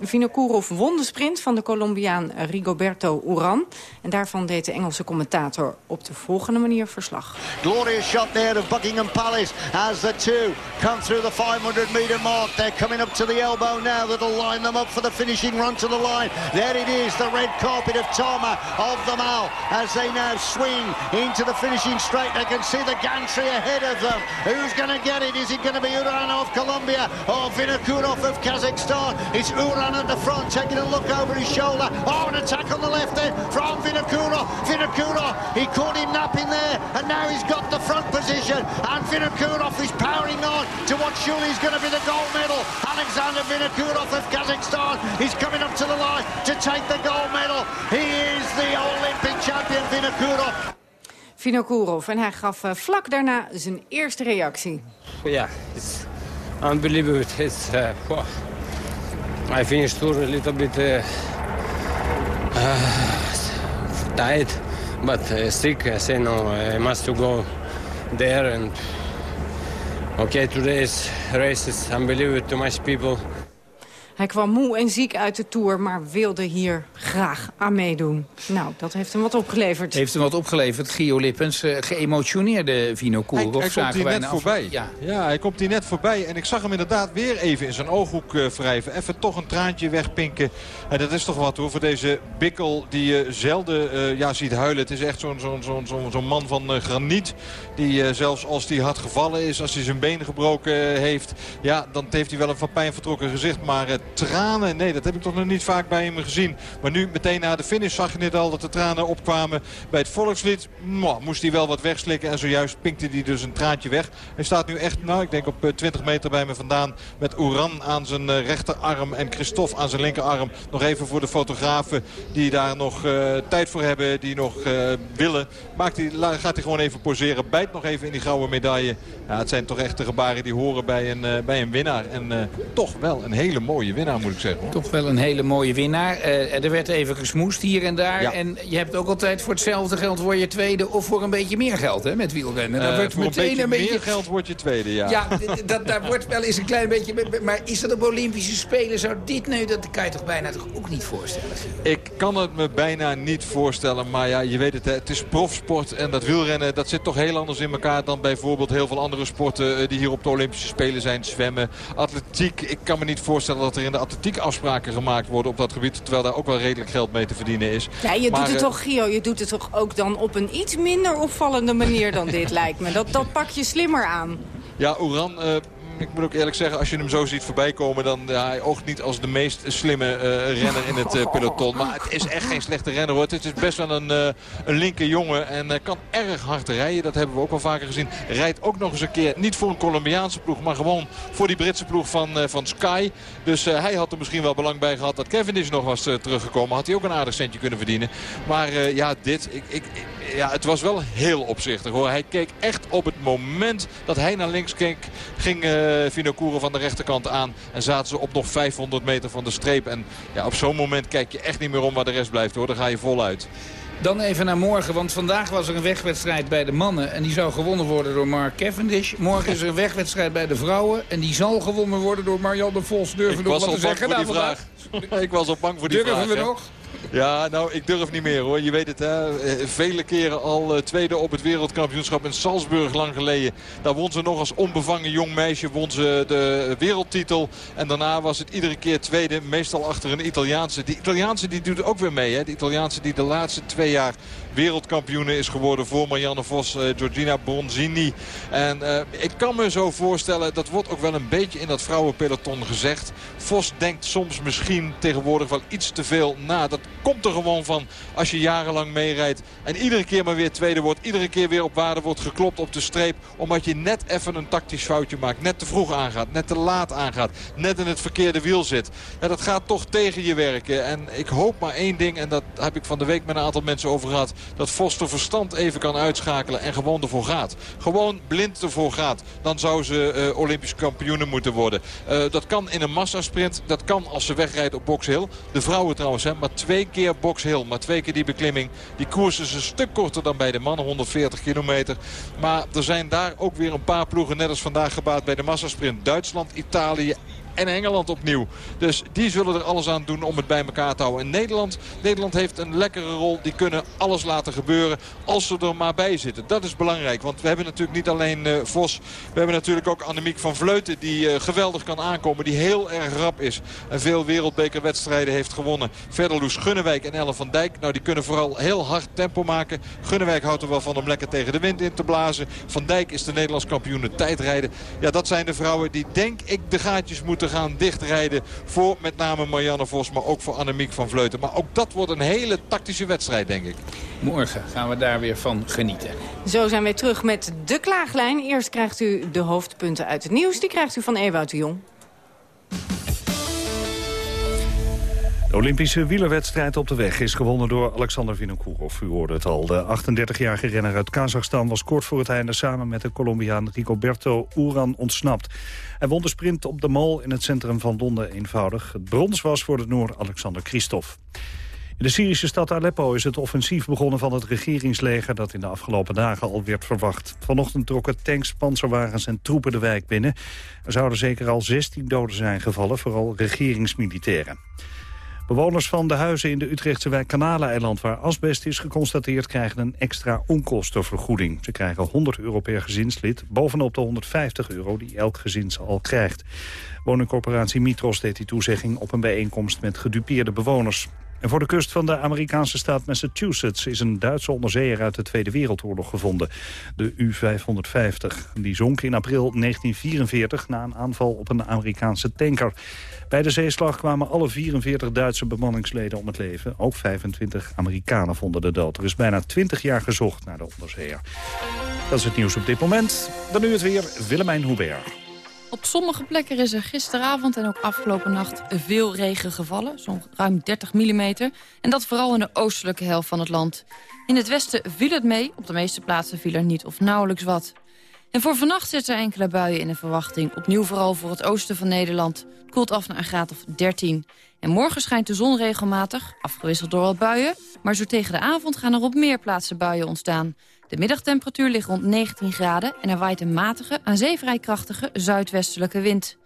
Vinokourov won de sprint van de Colombiaan Rigoberto Uran. En daarvan deed de Engelse commentator op de volgende manier verslag. Glorious shot there of Buckingham Palace as the two come through the 500 meter mark. They're coming up to the elbow now. That'll line them up for the finishing run to the line. There it is, the red carpet of Tama of the Mal as they now swing into the finishing straight. They can see the gantry ahead of them. Who's going to get it? Is it going to be Uran of Colombia or Vinokurov of Kazakhstan? It's Uran at the front taking a look over his shoulder. Oh, an attack on the left then from Vinokurov. Vinokurov, he caught him napping there and now he's got the front position and Vinokurov is powering on to what surely is going to be the gold medal. Alexander Vinokurov of Kazakhstan is coming up to the line to take the gold medal. He is the Olympic champion Vinokurov. Vinokurov en hij gaf uh, vlak daarna zijn eerste reactie. Yeah, it's unbelievable. It's uh. I finished tour a little bit uh, uh, tired, but uh, sick. I say no, I must to go there and okay, today's race is unbelievable. Too much people. Hij kwam moe en ziek uit de Tour, maar wilde hier graag aan meedoen. Nou, dat heeft hem wat opgeleverd. Heeft hem wat opgeleverd. Gio Lippens, uh, geëmotioneerde Vino. Hij, hij komt hier net voorbij. Ja. ja. hij komt hier net voorbij. En ik zag hem inderdaad weer even in zijn ooghoek uh, wrijven. Even toch een traantje wegpinken. En dat is toch wat hoor, voor deze bikkel die je zelden uh, ja, ziet huilen. Het is echt zo'n zo'n zo'n zo'n zo man van graniet. Die zelfs als hij hard gevallen is, als hij zijn been gebroken heeft... ja, dan heeft hij wel een van pijn vertrokken gezicht. Maar tranen. Nee, dat heb ik toch nog niet vaak bij hem gezien. Maar nu meteen na de finish zag je net al dat de tranen opkwamen bij het volkslied. Moest hij wel wat wegslikken en zojuist pinkte hij dus een traantje weg. Hij staat nu echt, nou ik denk op 20 meter bij me vandaan met Oran aan zijn rechterarm en Christophe aan zijn linkerarm. Nog even voor de fotografen die daar nog uh, tijd voor hebben, die nog willen. Maakt hij, gaat hij gewoon even poseren, bijt nog even in die gouden medaille. Ja, het zijn toch echt de gebaren die horen bij een, bij een winnaar. En toch wel een hele mooie winnaar moet ik zeggen. Hoor. Toch wel een hele mooie winnaar. Uh, er werd even gesmoest hier en daar. Ja. En je hebt ook altijd voor hetzelfde geld word je tweede... of voor een beetje meer geld hè, met wielrennen. Uh, wordt voor meteen een beetje, een beetje meer geld word je tweede, ja. Ja, dat, daar wordt wel eens een klein beetje... Maar is dat op Olympische Spelen? Zou dit nu, dat kan je toch bijna toch ook niet voorstellen? Ik kan het me bijna niet voorstellen. Maar ja, je weet het, hè, het is profsport. En dat wielrennen, dat zit toch heel anders in elkaar... dan bijvoorbeeld heel veel andere sporten die hier op de Olympische Spelen zijn. Zwemmen, atletiek. Ik kan me niet voorstellen dat er in de atletiek afspraken gemaakt worden op dat gebied. Terwijl daar ook wel redelijk geld mee te verdienen is. Ja, je maar, doet het toch, Gio, je doet het toch ook dan op een iets minder opvallende manier dan dit lijkt me. Dat, dat pak je slimmer aan. Ja, Oran... Uh, ik moet ook eerlijk zeggen, als je hem zo ziet voorbij komen... dan hij oogt niet als de meest slimme uh, renner in het uh, peloton. Maar het is echt geen slechte renner hoor. Het is best wel een, uh, een linker jongen en kan erg hard rijden. Dat hebben we ook al vaker gezien. Rijdt ook nog eens een keer, niet voor een Colombiaanse ploeg... maar gewoon voor die Britse ploeg van, van Sky. Dus hij had er misschien wel belang bij gehad dat Cavendish nog was teruggekomen. Had hij ook een aardig centje kunnen verdienen. Maar ja, dit... Ik, ik, ja, het was wel heel opzichtig hoor. Hij keek echt op het moment dat hij naar links keek... ging uh, Vinokourov van de rechterkant aan. En zaten ze op nog 500 meter van de streep. En ja, op zo'n moment kijk je echt niet meer om waar de rest blijft hoor. Dan ga je voluit. Dan even naar morgen, want vandaag was er een wegwedstrijd bij de mannen. En die zou gewonnen worden door Mark Cavendish. Morgen is er een wegwedstrijd bij de vrouwen. En die zal gewonnen worden door Marianne Vos. Durven we nog wat te zeggen? Nou, vraag. Ik was al bang voor die vraag. Durven we nog? Ja, nou, ik durf niet meer hoor. Je weet het, hè. Vele keren al tweede op het wereldkampioenschap in Salzburg lang geleden. Daar won ze nog als onbevangen jong meisje won ze de wereldtitel. En daarna was het iedere keer tweede, meestal achter een Italiaanse. Die Italiaanse die doet ook weer mee, hè. De Italiaanse die de laatste twee jaar wereldkampioen is geworden voor Marianne Vos, uh, Georgina Bronzini. En uh, ik kan me zo voorstellen, dat wordt ook wel een beetje in dat vrouwenpeloton gezegd. Vos denkt soms misschien tegenwoordig wel iets te veel na. Dat komt er gewoon van als je jarenlang meerijdt. En iedere keer maar weer tweede wordt. Iedere keer weer op waarde wordt geklopt op de streep. Omdat je net even een tactisch foutje maakt. Net te vroeg aangaat. Net te laat aangaat. Net in het verkeerde wiel zit. Ja, dat gaat toch tegen je werken. En ik hoop maar één ding. En dat heb ik van de week met een aantal mensen over gehad. Dat Vos verstand even kan uitschakelen. En gewoon ervoor gaat. Gewoon blind ervoor gaat. Dan zou ze uh, Olympisch kampioenen moeten worden. Uh, dat kan in een massasprint. Dat kan als ze wegrijdt op Box Hill. De vrouwen trouwens. Hè, maar twee keer Box Hill. Maar twee keer die beklimming. Die koers is een stuk korter dan bij de mannen. 140 kilometer. Maar er zijn daar ook weer een paar ploegen. Net als vandaag gebaat bij de massasprint. Duitsland, Italië en Engeland opnieuw. Dus die zullen er alles aan doen om het bij elkaar te houden. En Nederland, Nederland heeft een lekkere rol. Die kunnen alles laten gebeuren als ze er maar bij zitten. Dat is belangrijk. Want we hebben natuurlijk niet alleen uh, Vos. We hebben natuurlijk ook Annemiek van Vleuten die uh, geweldig kan aankomen. Die heel erg rap is. En veel wereldbekerwedstrijden heeft gewonnen. Verder Loes Gunnewijk en Ellen van Dijk. Nou die kunnen vooral heel hard tempo maken. Gunnewijk houdt er wel van om lekker tegen de wind in te blazen. Van Dijk is de Nederlands kampioen tijdrijden. Ja dat zijn de vrouwen die denk ik de gaatjes moeten gaan dichtrijden voor met name Marianne Vos, maar ook voor Annemiek van Vleuten. Maar ook dat wordt een hele tactische wedstrijd, denk ik. Morgen gaan we daar weer van genieten. Zo zijn we terug met de klaaglijn. Eerst krijgt u de hoofdpunten uit het nieuws. Die krijgt u van Ewout de Jong. De Olympische wielerwedstrijd op de weg is gewonnen door Alexander Vinokourov. U hoorde het al. De 38-jarige renner uit Kazachstan was kort voor het einde samen met de Colombiaan Rigoberto Uran ontsnapt. Hij won de sprint op de Mol in het centrum van Londen eenvoudig. Het brons was voor de Noor Alexander Christophe. In de Syrische stad Aleppo is het offensief begonnen van het regeringsleger... dat in de afgelopen dagen al werd verwacht. Vanochtend trokken tanks, panzerwagens en troepen de wijk binnen. Er zouden zeker al 16 doden zijn gevallen, vooral regeringsmilitairen. Bewoners van de huizen in de Utrechtse wijk Kanaleiland... waar asbest is geconstateerd, krijgen een extra onkostenvergoeding. Ze krijgen 100 euro per gezinslid, bovenop de 150 euro die elk gezin al krijgt. Woningcorporatie Mitros deed die toezegging op een bijeenkomst met gedupeerde bewoners. En voor de kust van de Amerikaanse staat Massachusetts... is een Duitse onderzeeër uit de Tweede Wereldoorlog gevonden. De U-550. Die zonk in april 1944 na een aanval op een Amerikaanse tanker. Bij de zeeslag kwamen alle 44 Duitse bemanningsleden om het leven. Ook 25 Amerikanen vonden de dood. Er is bijna 20 jaar gezocht naar de onderzeeër. Dat is het nieuws op dit moment. Dan nu het weer, Willemijn Hubert. Op sommige plekken is er gisteravond en ook afgelopen nacht veel regen gevallen. Zo'n ruim 30 mm. En dat vooral in de oostelijke helft van het land. In het westen viel het mee. Op de meeste plaatsen viel er niet of nauwelijks wat. En voor vannacht zitten er enkele buien in de verwachting. Opnieuw vooral voor het oosten van Nederland. Het koelt af naar een graad of 13. En morgen schijnt de zon regelmatig, afgewisseld door wat buien. Maar zo tegen de avond gaan er op meer plaatsen buien ontstaan. De middagtemperatuur ligt rond 19 graden en er waait een matige, aan zee vrij krachtige zuidwestelijke wind.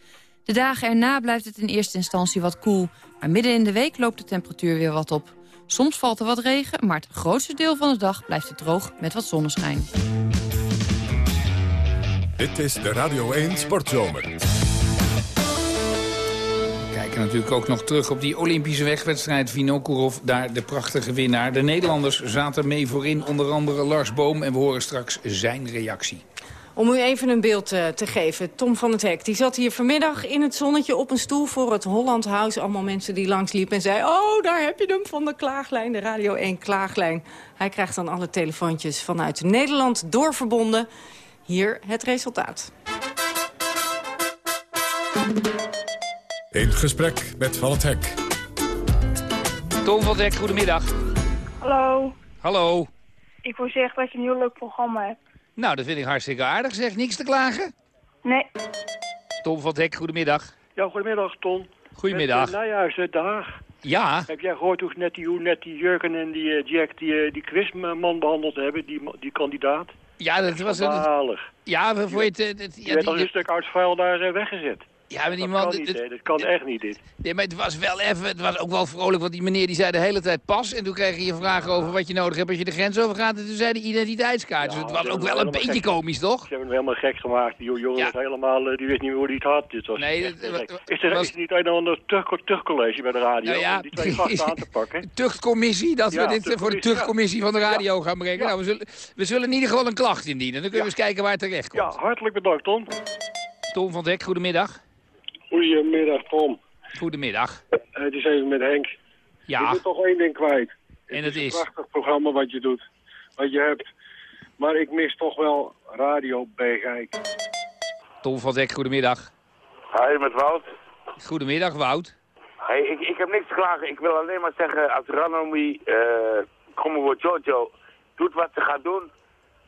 De dagen erna blijft het in eerste instantie wat koel, maar midden in de week loopt de temperatuur weer wat op. Soms valt er wat regen, maar het grootste deel van de dag blijft het droog met wat zonneschijn. Dit is de Radio 1 Sportzomer natuurlijk ook nog terug op die Olympische wegwedstrijd. Vinokourov, daar de prachtige winnaar. De Nederlanders zaten mee voorin, onder andere Lars Boom. En we horen straks zijn reactie. Om u even een beeld uh, te geven, Tom van het Hek... die zat hier vanmiddag in het zonnetje op een stoel voor het Holland House. Allemaal mensen die langsliepen en zeiden... oh, daar heb je hem van de klaaglijn, de Radio 1 klaaglijn. Hij krijgt dan alle telefoontjes vanuit Nederland doorverbonden. Hier het resultaat. In gesprek met Van het Hek. Tom van het Hek, goedemiddag. Hallo. Hallo. Ik wil zeggen dat je een heel leuk programma hebt. Nou, dat vind ik hartstikke aardig. Zeg, niks te klagen? Nee. Tom van het Hek, goedemiddag. Ja, goedemiddag, Ton. Goedemiddag. Met, juist, de Haag. Ja. Heb jij gehoord hoe net die, hoe net die Jurgen en die uh, Jack die, uh, die quizman behandeld hebben, die, die kandidaat? Ja, dat was... een. Ja, voor je het... het ja, die werd al een stuk uit vuil daar weggezet. Ja, maar die dat. Kan niet, dat kan echt niet, dit. Nee, maar het was wel even... Het was ook wel vrolijk, want die meneer die zei de hele tijd pas. En toen kreeg je vragen over wat je nodig hebt als je de grens overgaat. En toen zei hij identiteitskaart. dus het was ook wel een beetje gek. komisch, toch? Ze hebben hem helemaal gek gemaakt. Die jongen ja. helemaal... Die wist niet meer hoe hij het had. Dit was nee, dat, is, er, was... is er niet een of ander tuchtcollege bij de radio nou ja, om die twee gasten aan te pakken? Tuchtcommissie, dat we dit voor de tuchtcommissie van de radio gaan brengen. Nou, we zullen, we zullen in ieder geval een klacht indienen. Dan kunnen we eens kijken waar het terecht komt. Ja, hartelijk bedankt, Tom. Tom van Dek, goedemiddag. Goedemiddag, Tom. Goedemiddag. Uh, het is even met Henk. Ja. Je moet toch één ding kwijt. En het het is? een prachtig programma wat je doet. Wat je hebt. Maar ik mis toch wel Radio Bergijk. Tom van Dek, goedemiddag. Hi, met Wout. Goedemiddag, Wout. Hey, ik, ik heb niks te klagen. Ik wil alleen maar zeggen, als Ranomi, uh, Como Jojo, doet wat ze gaat doen,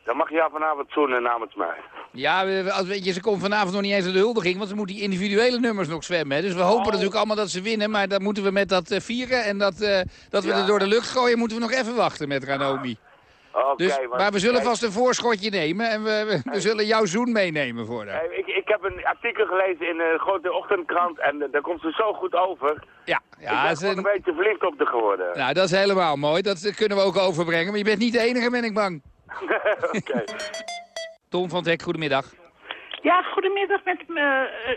dan mag je haar vanavond zoenen namens mij. Ja, als, weet je, ze komt vanavond nog niet eens naar de huldiging, want ze moet die individuele nummers nog zwemmen. hè. Dus we hopen Oh. natuurlijk allemaal dat ze winnen, maar dan moeten we met dat eh, vieren en dat, eh, dat we Ja. er door de lucht gooien, moeten we nog even wachten met Ranomi. Oké, dus, want- maar we zullen kijk, vast een voorschotje nemen en we, we, we zullen jouw zoen meenemen voor haar. hey, ik, ik heb een artikel gelezen in een grote ochtendkrant en eh, daar komt ze zo goed over. Ja, ik ja, ben ze- gewoon een beetje verliefd op de geworden. Nou, dat is helemaal mooi. Dat eh, kunnen we ook overbrengen. Maar je bent niet de enige, ben ik bang. Oké. Tom van Dek, goedemiddag. Ja, goedemiddag met me,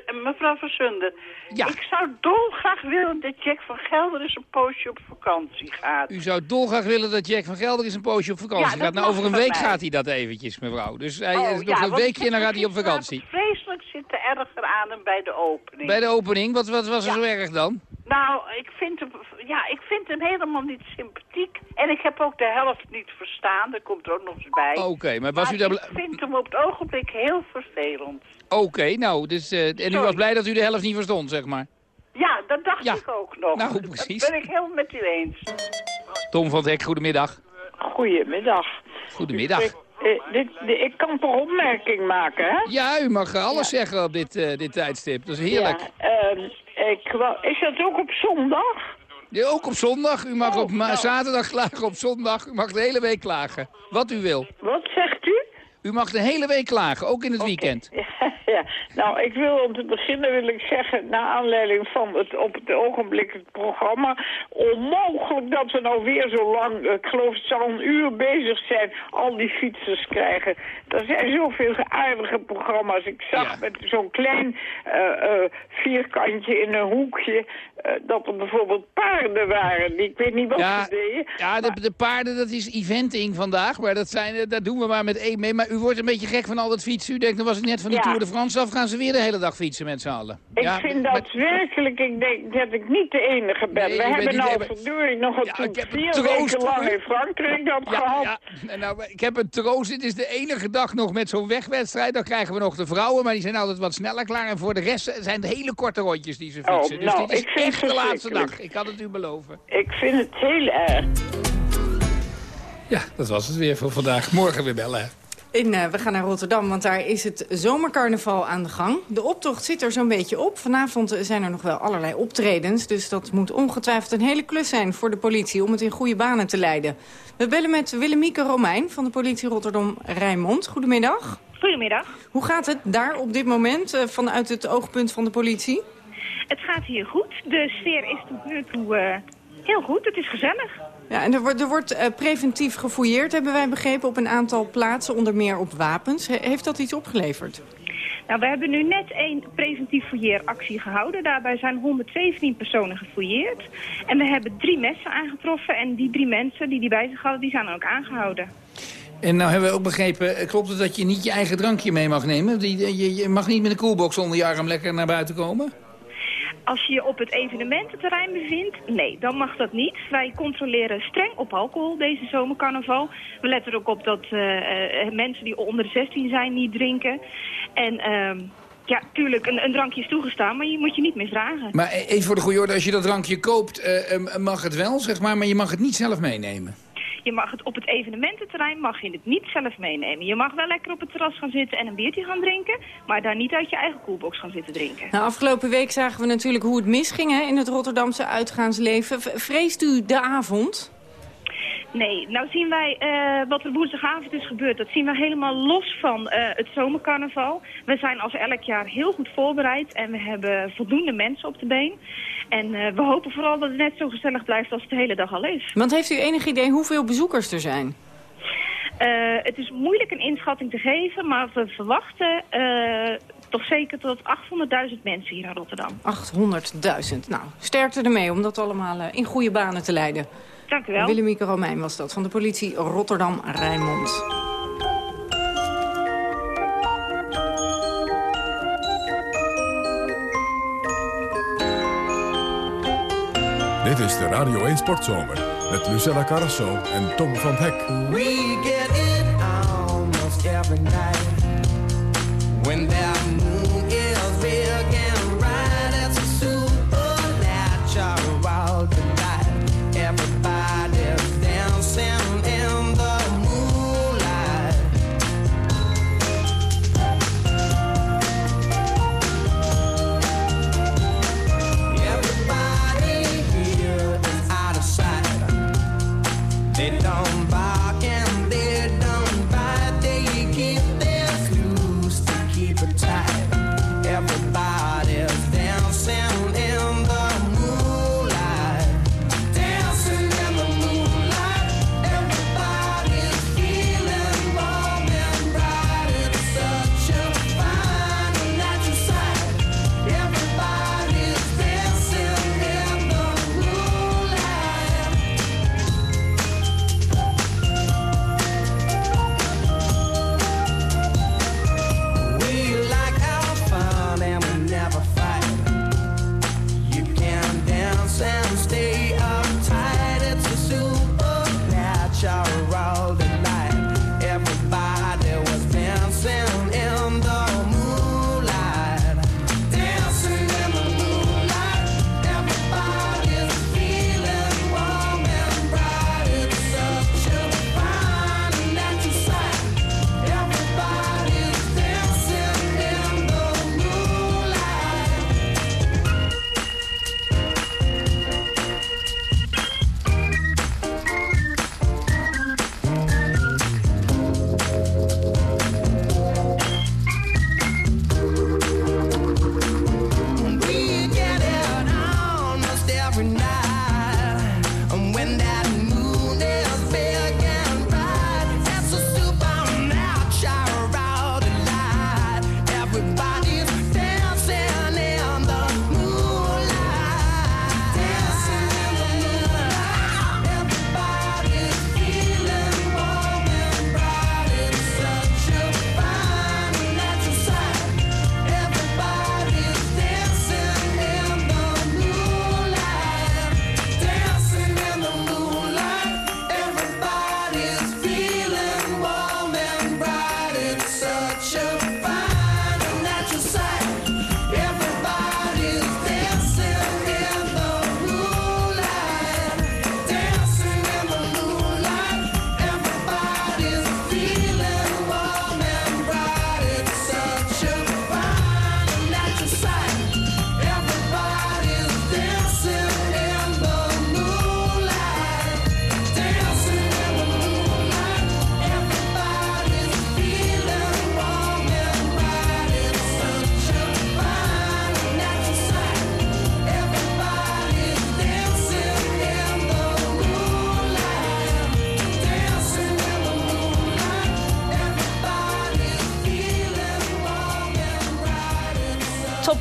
eh, mevrouw Versunde. Ja. Ik zou dolgraag willen dat Jack van Gelder eens een poosje op vakantie gaat. U zou dolgraag willen dat Jack van Gelder eens een poosje op vakantie Ja, gaat. Nou, over een van week mij. gaat hij dat eventjes, mevrouw. Dus hij Oh, is nog ja, een weekje en dan gaat hij op vakantie. vreselijk zitten erger aan hem bij de opening. Bij de opening, wat, wat was er zo erg dan? Nou, ik vind, hem, ja, ik vind hem helemaal niet sympathiek. En ik heb ook de helft niet verstaan. Dat komt er ook nog eens bij. Oké, maar was u daar... ik vind hem op het ogenblik heel vervelend. Oké, nou, dus, eh, en u was blij dat u de helft niet verstond, zeg maar. Ja, dat dacht Ja. ik ook nog. Nou, precies. Dat ben ik helemaal met u eens. Tom van Dek, goedemiddag. Goedemiddag. Goedemiddag. Ik, eh, dit, dit- ik kan toch opmerking maken, hè? Ja, u mag eh, alles zeggen op dit, eh, dit tijdstip. Dat is heerlijk. Ja, ehm, ik, is dat ook op zondag? Ja, ook op zondag. U mag op ma- zaterdag klagen, op zondag. U mag de hele week klagen. Wat u wil. Wat zegt u? U mag de hele week klagen, ook in het weekend. ja, nou, ik wil om te beginnen wil ik zeggen, naar aanleiding van het op het ogenblik het programma, onmogelijk dat we nou weer zo lang, ik geloof het zal een uur bezig zijn, al die fietsers krijgen. Er zijn zoveel aardige programma's. Ik zag met zo'n klein eh, eh, vierkantje in een hoekje, eh, dat er bijvoorbeeld paarden waren. Die, ik weet niet wat Ja, ze deden. Ja, de, de paarden, dat is eventing vandaag. Maar dat, zijn, eh, dat doen we maar met één mee. Maar u wordt een beetje gek van al dat fietsen. U denkt, dan was het net van de Ja. Tour de France af. Gaan ze weer de hele dag fietsen met z'n allen. Ik ja, vind dat werkelijk, ik denk dat ik niet de enige ben. Nee, We hebben niet nou de- verdorie nog een Ja, ik heb vier een troost weken lang in Frankrijk Ja, gehad. ja. En nou, ik heb een troost. Dit is de enige dag nog met zo'n wegwedstrijd. Dan krijgen we nog de vrouwen, maar die zijn altijd wat sneller klaar. En voor de rest zijn het hele korte rondjes die ze Oh, fietsen. dus nou, dit is echt de laatste dag. Ik kan het u beloven. Ik vind het heel erg. Ja, dat was het weer voor vandaag. Morgen weer bellen. In, eh, we gaan naar Rotterdam, want daar is het zomercarnaval aan de gang. De optocht zit er zo'n beetje op. Vanavond zijn er nog wel allerlei optredens. Dus dat moet ongetwijfeld een hele klus zijn voor de politie... om het in goede banen te leiden. We bellen met Willemieke Romein van de politie Rotterdam-Rijnmond. Goedemiddag. Goedemiddag. Hoe gaat het daar op dit moment eh, vanuit het oogpunt van de politie? Het gaat hier goed. De sfeer is tot nu toe eh, heel goed. Het is gezellig. Ja, en er wordt, er wordt eh, preventief gefouilleerd, hebben wij begrepen... op een aantal plaatsen, onder meer op wapens. He- heeft dat iets opgeleverd? Nou, we hebben nu net een preventief fouilleeractie gehouden. Daarbij zijn 117 personen gefouilleerd. En we hebben drie messen aangetroffen. En die drie mensen die die bij zich hadden, die zijn ook aangehouden. En nou hebben we ook begrepen, eh, klopt het dat je niet je eigen drankje mee mag nemen? Die, je, je mag niet met een koelbox onder je arm lekker naar buiten komen? Als je je op het evenemententerrein bevindt, nee, dan mag dat niet. Wij controleren streng op alcohol deze zomercarnaval. We letten ook op dat eh, eh, mensen die onder de 16 zijn niet drinken. En ehm, ja, tuurlijk, een, een drankje is toegestaan, maar je moet je niet misdragen. Maar e- even voor de goede orde, als je dat drankje koopt, eh, mag het wel, zeg maar, maar je mag het niet zelf meenemen. Je mag het op het evenemententerrein mag je het niet zelf meenemen. Je mag wel lekker op het terras gaan zitten en een biertje gaan drinken, maar daar niet uit je eigen koelbox gaan zitten drinken. Nou, afgelopen week zagen we natuurlijk hoe het misging hè, in het Rotterdamse uitgaansleven. Vreest u de avond? Nee, nou zien wij eh, wat er woensdagavond is gebeurd. Dat zien we helemaal los van eh, het zomercarnaval. We zijn als elk jaar heel goed voorbereid en we hebben voldoende mensen op de been. En eh, we hopen vooral dat het net zo gezellig blijft als het de hele dag al is. Want heeft u enig idee hoeveel bezoekers er zijn? Het is moeilijk een inschatting te geven, maar we verwachten toch zeker tot 800.000 mensen hier in Rotterdam. 800.000. Nou, sterkte ermee om dat allemaal in goede banen te leiden. Dank u wel. Willemieke Romein was dat van de politie Rotterdam-Rijnmond. Dit is de Radio 1 Sportzomer met Lucella Carrasso en Tom van Hek. We get it almost every night when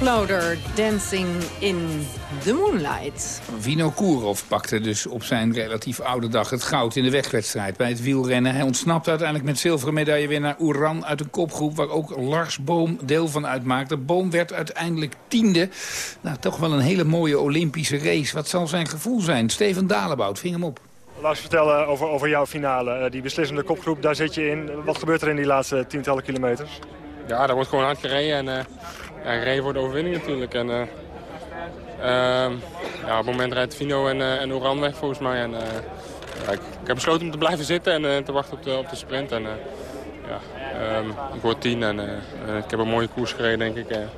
Toploader Dancing in the Moonlight. Vino Kourov pakte dus op zijn relatief oude dag het goud in de wegwedstrijd bij het wielrennen. Hij ontsnapte uiteindelijk met zilveren medaille weer naar Oeran uit een kopgroep waar ook Lars Boom deel van uitmaakte. Boom werd uiteindelijk tiende. Nou, toch wel een hele mooie Olympische race. Wat zal zijn gevoel zijn? Steven Dalebout ving hem op. Lars, vertel eh, over, over jouw finale. Eh, die beslissende kopgroep, daar zit je in. Wat gebeurt er in die laatste tientallen kilometers? Ja, daar wordt gewoon hard gereden. En eh ja, gereden voor de overwinning natuurlijk. En, eh, ehm, ja, op het moment rijdt Vino en, eh en Oran weg volgens mij. En, eh, ik, ik heb besloten om te blijven zitten en te wachten op de, op de sprint. En, ja, ehm, ik word tien en ik heb een mooie koers gereden denk ik. en,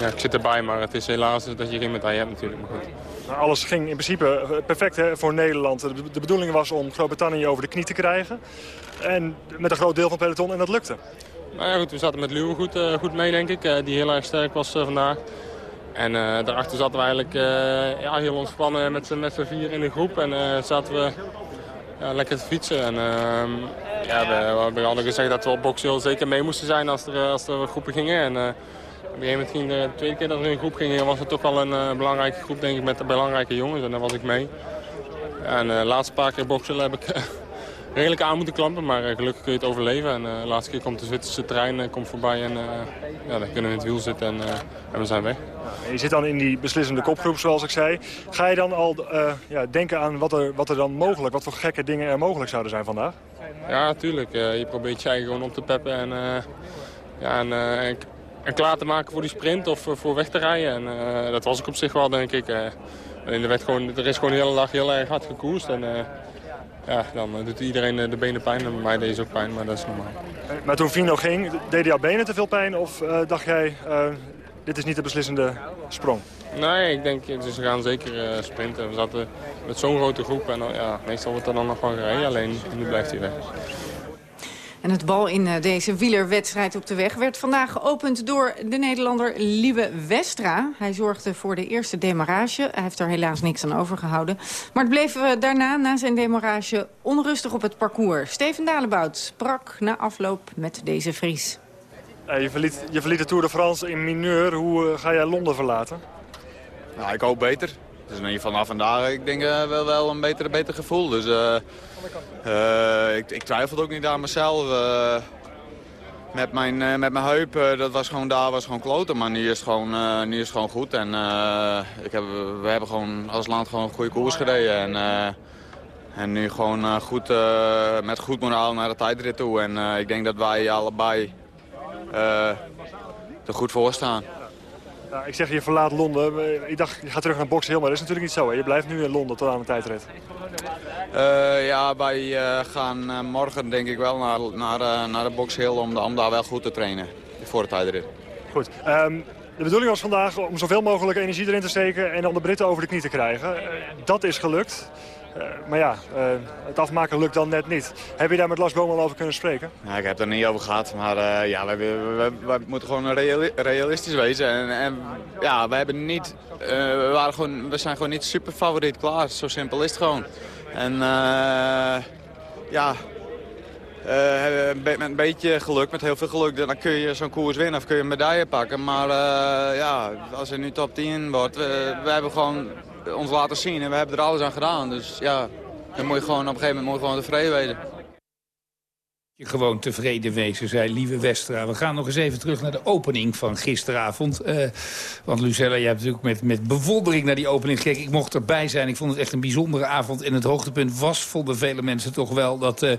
ja, ik zit erbij, maar het is helaas dat je geen medaille hebt natuurlijk. Maar goed. Nou, alles ging in principe perfect voor Nederland. De, de bedoeling was om Groot-Brittannië over de knie te krijgen. En met een groot deel van het peloton en dat lukte. Nou ja, goed, we zaten met Luwe goed, eh, goed mee, denk ik. eh, die heel erg sterk was eh, vandaag. En daarachter zaten we eigenlijk ja, heel ontspannen met met z'n vier in de groep. En zaten we ja, lekker te fietsen. En, ehm, ja, we, we hadden gezegd dat we op Boxhill zeker mee moesten zijn als er, als er groepen gingen. En, op een gegeven moment ging de tweede keer dat we in een groep gingen, was het toch wel een belangrijke groep, denk ik, met de belangrijke jongens. En daar was ik mee. En de laatste paar keer Boxhill heb ik redelijk aan moeten klampen. Maar gelukkig kun je het overleven. En de laatste keer komt de Zwitserse trein komt voorbij en ja, dan kunnen we in het wiel zitten en, en we zijn weg. Je zit dan in die beslissende kopgroep, zoals ik zei. Ga je dan al ja, denken aan wat er, wat er dan mogelijk, wat voor gekke dingen er mogelijk zouden zijn vandaag? Ja, natuurlijk. je probeert je eigen gewoon op te peppen en, ja, en, en, en, klaar te maken voor die sprint of voor weg te rijden. En dat was ik op zich wel, denk ik. Er, werd gewoon, er is gewoon de hele dag heel erg hard gekoerst. En, ja, dan doet iedereen de benen pijn. En bij mij deed ook pijn, maar dat is normaal. Maar toen Vino ging, deden jouw benen te veel pijn? Of uh, dacht jij, uh, dit is niet de beslissende sprong? Nee, ik denk, dus ze gaan zeker sprinten. We zaten met zo'n grote groep en ja, meestal wordt er dan nog wel gereden. Alleen nu blijft hij weg. En het bal in eh, deze wielerwedstrijd op de weg werd vandaag geopend door de Nederlander Lieve Westra. Hij zorgde voor de eerste demarrage. Hij heeft er helaas niks aan overgehouden. Maar het bleef eh, daarna, na zijn demarrage, onrustig op het parcours. Steven Dalebout sprak na afloop met deze Vries. je, verliet, je verliet de Tour de France in mineur. Hoe eh, ga jij Londen verlaten? Nou, ik hoop beter. Dus in ieder geval vandaag, ik denk uh, wel, wel een beter, beter gevoel. Dus uh, uh, ik, ik twijfelde ook niet aan mezelf. met, mijn, met mijn heup, dat was gewoon, daar was gewoon kloten. Maar nu is het gewoon, nu is gewoon goed. En ik heb, we hebben gewoon als land gewoon een goede koers gereden. En, en nu gewoon goed, met goed moraal naar de tijdrit toe. En ik denk dat wij allebei er goed voor staan. Nou, ik zeg, je verlaat Londen. Ik dacht, je gaat terug naar Box Hill, maar dat is natuurlijk niet zo. Hè? Je blijft nu in Londen tot aan de tijdrit. Uh, ja, wij uh, gaan uh, morgen denk ik wel naar, naar, naar de Box Hill om, om, daar wel goed te trainen voor de tijdrit. Goed. Um, de bedoeling was vandaag om zoveel mogelijk energie erin te steken en om de Britten over de knie te krijgen. dat is gelukt. Uh, maar ja, uh, het afmaken lukt dan net niet. Heb je daar met Lars Boom al over kunnen spreken? Ja, ik heb er niet over gehad, maar uh, ja, wij, wij, wij, moeten gewoon realistisch wezen. En, en ja, we, hebben niet, we, waren gewoon, we zijn gewoon niet super favoriet klaar. Zo simpel is het gewoon. En ja, met een beetje geluk, met heel veel geluk, dan kun je zo'n koers winnen of kun je een medaille pakken. Maar ja, als er nu top 10 wordt, we hebben gewoon ons laten zien. En we hebben er alles aan gedaan. Dus ja, dan moet je gewoon op een gegeven moment moet je gewoon tevreden weten gewoon tevreden wezen, zei Lieve Westra. We gaan nog eens even terug naar de opening van gisteravond. Uh, want Lucella, je hebt natuurlijk met, met bewondering naar die opening gekeken. Ik mocht erbij zijn. Ik vond het echt een bijzondere avond. En het hoogtepunt was, vonden vele mensen toch wel... dat uh,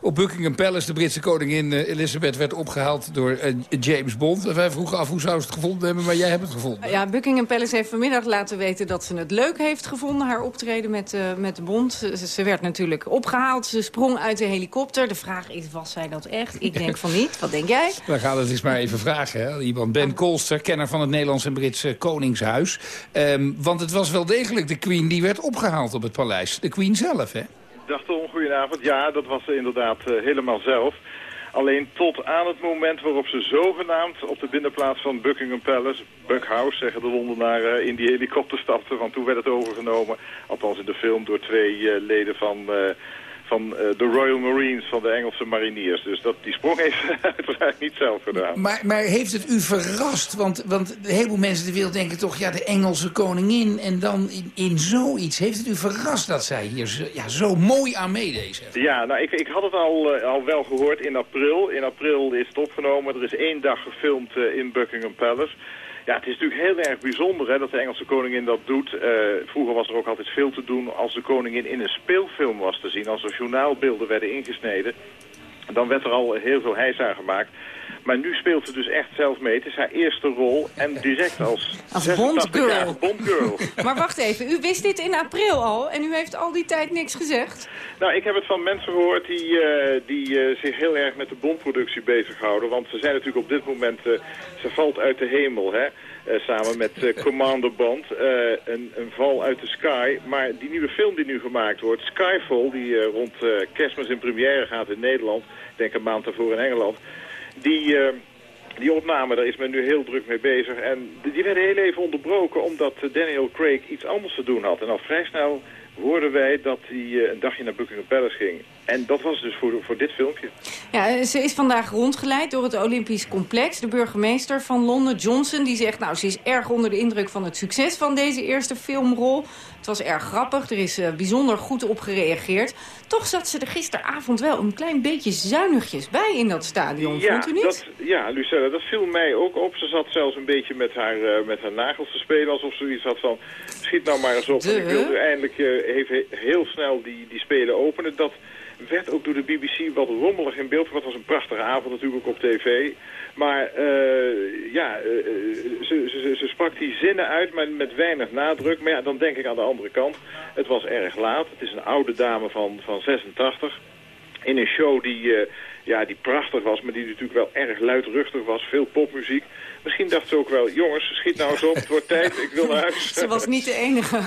op Buckingham Palace de Britse koningin uh, Elizabeth werd opgehaald door James Bond. En wij vroegen af hoe zou ze het gevonden hebben, maar jij hebt het gevonden. Ja, Buckingham Palace heeft vanmiddag laten weten dat ze het leuk heeft gevonden. Haar optreden met, met Bond. Ze, ze werd natuurlijk opgehaald. Ze sprong uit de helikopter. De vraag is, was zij dat echt? Ik denk van niet. Wat denk jij? We gaan het eens maar even vragen. Hè? Iemand Ben Kolster, kenner van het Nederlands en Britse Koningshuis. Um, want het was wel degelijk de Queen die werd opgehaald op het paleis. De Queen zelf, hè? Dag Tom, goedenavond. Ja, dat was ze inderdaad uh, helemaal zelf. Alleen tot aan het moment waarop ze zogenaamd op de binnenplaats van Buckingham Palace, Buckhouse zeggen de Londenaren, uh, in die helikopter stapte. Want toen werd het overgenomen, althans in de film, door twee uh, leden van van uh, de Royal Marines, van de Engelse mariniers. Dus dat, die sprong heeft uiteraard niet zelf gedaan. Maar, maar heeft het u verrast? Want, want een heleboel mensen in de wereld denken toch... ja, de Engelse koningin en dan in, in zoiets. Heeft het u verrast dat zij hier zo, ja, zo mooi aan meedeed? Ja, nou, ik, ik had het al, uh, al wel gehoord in april. In april is het opgenomen. Er is één dag gefilmd uh, in Buckingham Palace... Ja, het is natuurlijk heel erg bijzonder hè, dat de Engelse koningin dat doet. Uh, vroeger was er ook altijd veel te doen als de koningin in een speelfilm was te zien. Als er journaalbeelden werden ingesneden, dan werd er al heel veel heis aan gemaakt. Maar nu speelt ze dus echt zelf mee. Het is haar eerste rol en direct als, als Bondgirl. Bondgirl. maar wacht even, u wist dit in april al en u heeft al die tijd niks gezegd? Nou, ik heb het van mensen gehoord die, uh, die uh, zich heel erg met de Bondproductie bezighouden. Want ze zijn natuurlijk op dit moment, uh, ze valt uit de hemel, hè. samen met Commander Bond, een, een val uit de sky. Maar die nieuwe film die nu gemaakt wordt, Skyfall, die rond kerstmis in première gaat in Nederland, ik denk een maand daarvoor in Engeland... Die, uh, die opname, daar is men nu heel druk mee bezig. En die werden heel even onderbroken omdat Daniel Craig iets anders te doen had. En al vrij snel hoorden wij dat hij uh, een dagje naar Buckingham Palace ging. En dat was dus voor, voor dit filmpje. Ja, ze is vandaag rondgeleid door het Olympisch complex. De burgemeester van Londen, Johnson, die zegt... nou, ze is erg onder de indruk van het succes van deze eerste filmrol. Het was erg grappig, er is uh, bijzonder goed op gereageerd. Toch zat ze er gisteravond wel een klein beetje zuinigjes bij in dat stadion, ja, vond u niet? Dat, ja, Lucella, dat viel mij ook op. Ze zat zelfs een beetje met haar, uh, met haar nagels te spelen... alsof ze iets had van, schiet nou maar eens op. En ik wilde eindelijk uh, even heel snel die, die spelen openen. Dat werd ook door de BBC wat rommelig in beeld. Het was een prachtige avond natuurlijk op tv. Maar uh, ja, uh, ze, ze, ze, sprak die zinnen uit, maar met weinig nadruk. Maar ja, dan denk ik aan de andere kant. Het was erg laat. Het is een oude dame van, van 86. In een show die, ja, die prachtig was, maar die natuurlijk wel erg luidruchtig was. Veel popmuziek. Misschien dacht ze ook wel, jongens, schiet nou eens op, het wordt tijd, ik wil naar huis. Ze was niet de enige.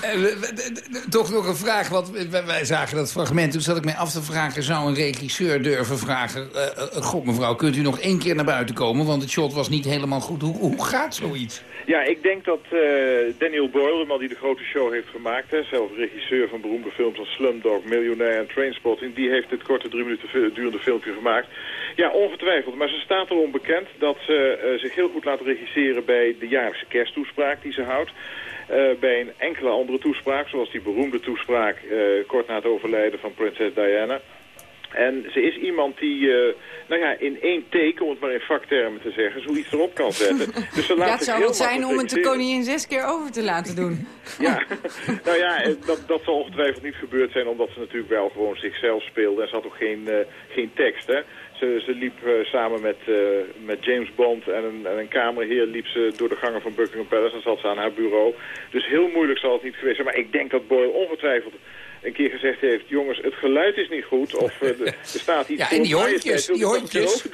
Toch nog een vraag, want wij zagen dat fragment. Toen zat ik mij af te vragen, zou een regisseur durven vragen... Uh, god mevrouw, kunt u nog één keer naar buiten komen? Want het shot was niet helemaal goed. Hoe, hoe gaat zoiets? Ja, ik denk dat uh, Daniel Boyle, die de grote show heeft gemaakt... Hè, zelf regisseur van beroemde films als Slumdog, Millionaire en Trainspotting... die heeft dit korte drie minuten durende filmpje gemaakt. Ja, ongetwijfeld. Maar ze staat erom bekend dat ze uh, zich heel goed laat regisseren... bij de jaarlijkse kersttoespraak die ze houdt. Uh, bij een enkele andere toespraak, zoals die beroemde toespraak... kort na het overlijden van prinses Diana... En ze is iemand die, uh, nou ja, in één teken, om het maar in vaktermen te zeggen, zoiets erop kan zetten. Dus ze laat ja, het zou wel zijn om het de koningin zes keer over te laten doen. ja, nou ja, dat, dat zal ongetwijfeld niet gebeurd zijn, omdat ze natuurlijk wel gewoon zichzelf speelde. En ze had ook geen, uh, geen tekst, hè. Ze, ze liep uh, samen met, met James Bond en een, en een kamerheer liep ze door de gangen van Buckingham Palace en zat ze aan haar bureau. Dus heel moeilijk zal het niet geweest zijn. Maar ik denk dat Boyle ongetwijfeld een keer gezegd heeft... jongens, het geluid is niet goed of uh, er staat iets... Ja, en die hondjes, die hondjes.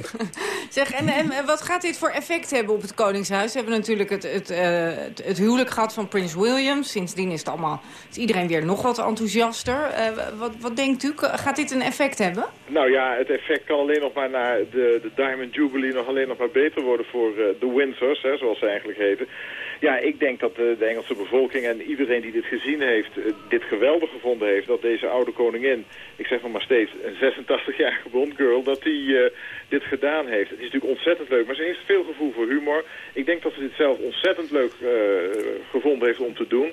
zeg, en, en wat gaat dit voor effect hebben op het Koningshuis? We hebben natuurlijk het, het, uh, het, het huwelijk gehad van Prins William. Sindsdien is, het allemaal, is iedereen weer nog wat enthousiaster. Uh, wat, wat denkt u? Gaat dit een effect hebben? Nou ja, het effect kan alleen nog maar naar de, de Diamond Jubilee... nog alleen nog maar beter worden voor de Windsors, hè, zoals ze eigenlijk heten. Ja, ik denk dat de, Engelse bevolking en iedereen die dit gezien heeft... dit geweldig gevonden heeft dat deze oude koningin... ik zeg maar, maar steeds een 86-jarige bondgirl... dat die uh, dit gedaan heeft. Het is natuurlijk ontzettend leuk, maar ze heeft veel gevoel voor humor. Ik denk dat ze dit zelf ontzettend leuk uh, gevonden heeft om te doen.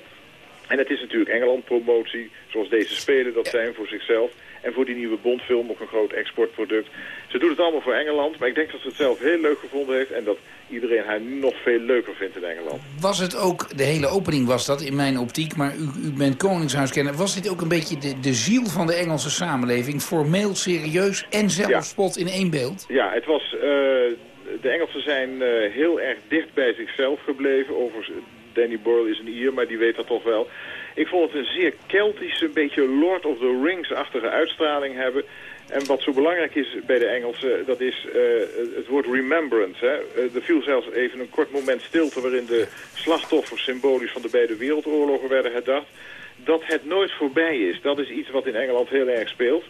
En het is natuurlijk Engeland-promotie, zoals deze spelen dat zijn voor zichzelf... En voor die nieuwe Bondfilm ook een groot exportproduct. Ze doet het allemaal voor Engeland, maar ik denk dat ze het zelf heel leuk gevonden heeft... en dat iedereen haar nog veel leuker vindt in Engeland. Was het ook, de hele opening was dat in mijn optiek, maar u, u bent koningshuiskenner... was dit ook een beetje de, de ziel van de Engelse samenleving? Formeel, serieus en zelfspot ja. in één beeld? Ja, het was... Uh, de Engelsen zijn uh, heel erg dicht bij zichzelf gebleven. Over Danny Boyle is een Ier, maar die weet dat toch wel. Ik vond het een zeer Keltische, een beetje Lord of the Rings-achtige uitstraling hebben. En wat zo belangrijk is bij de Engelsen, dat is uh, het woord remembrance. Hè. Uh, er viel zelfs even een kort moment stilte waarin de slachtoffers symbolisch van de beide wereldoorlogen werden herdacht. Dat het nooit voorbij is, dat is iets wat in Engeland heel erg speelt.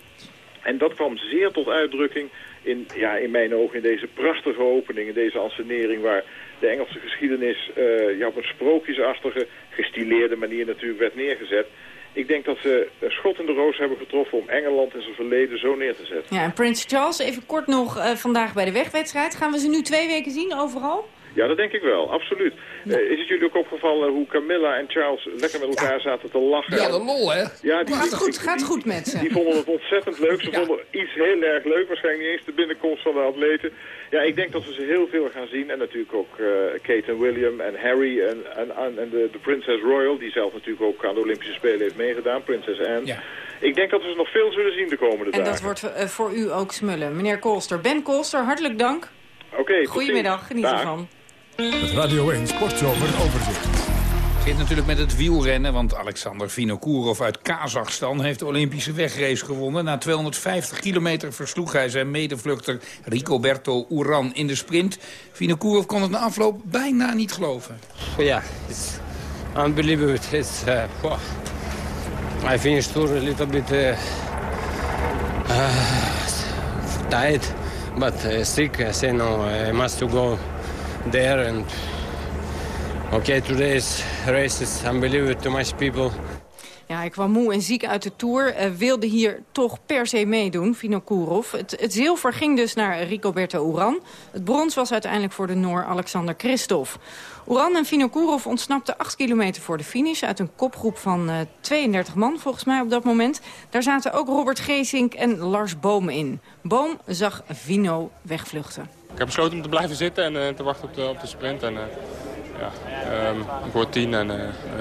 En dat kwam zeer tot uitdrukking in, ja, in mijn ogen in deze prachtige opening, in deze ansenering waar de Engelse geschiedenis uh, ja, op een sprookjesachtige, gestileerde manier natuurlijk werd neergezet. Ik denk dat ze schot in de roos hebben getroffen om Engeland in zijn verleden zo neer te zetten. Ja, en Prins Charles, even kort nog uh, vandaag bij de wegwedstrijd. Gaan we ze nu twee weken zien overal? Ja, dat denk ik wel, absoluut. Ja. Uh, is het jullie ook opgevallen hoe Camilla en Charles lekker met elkaar ja. zaten te lachen? Ja, de lol, hè? Ja, die, gaat, goed, die, gaat goed met ze. Die vonden het ontzettend leuk. Ze ja. vonden iets heel erg leuk. Waarschijnlijk niet eens de binnenkomst van de atleten. Ja, ik denk dat we ze heel veel gaan zien. En natuurlijk ook uh, Kate en William en Harry en, en, en de, de Princess Royal... die zelf natuurlijk ook aan de Olympische Spelen heeft meegedaan. Prinses Anne. Ja. Ik denk dat we ze nog veel zullen zien de komende en dagen. En dat wordt uh, voor u ook smullen. Meneer Kolster, Ben Kolster, hartelijk dank. Oké, okay, Goedemiddag, geniet ervan. Het Radio 1 Sportzomer overzicht. Het zit natuurlijk met het wielrennen, want Alexander Vinokourov uit Kazachstan heeft de Olympische wegrace gewonnen. Na 250 kilometer versloeg hij zijn medevluchter Ricoberto Uran in de sprint. Vinokourov kon het na afloop bijna niet geloven. Ja, yeah, it's unbelievable. It's, uh, wow. I finished tour a little bit uh, uh, tired, but uh, sick. I say no, I must to go there and okay today's race is unbelievable. Too much people Ja, hij kwam moe en ziek uit de Tour. Uh, wilde hier toch per se meedoen, Vinokourov. Het, het zilver ging dus naar Ricoberto Uran. Het brons was uiteindelijk voor de Noor Alexander Christophe. Uran en Vinokourov ontsnapten 8 kilometer voor de finish... uit een kopgroep van uh, 32 man, volgens mij op dat moment. Daar zaten ook Robert Geesink en Lars Boom in. Boom zag Vino wegvluchten. Ik heb besloten om te blijven zitten en uh, te wachten op de, op de sprint. En, ja, um, ik word tien en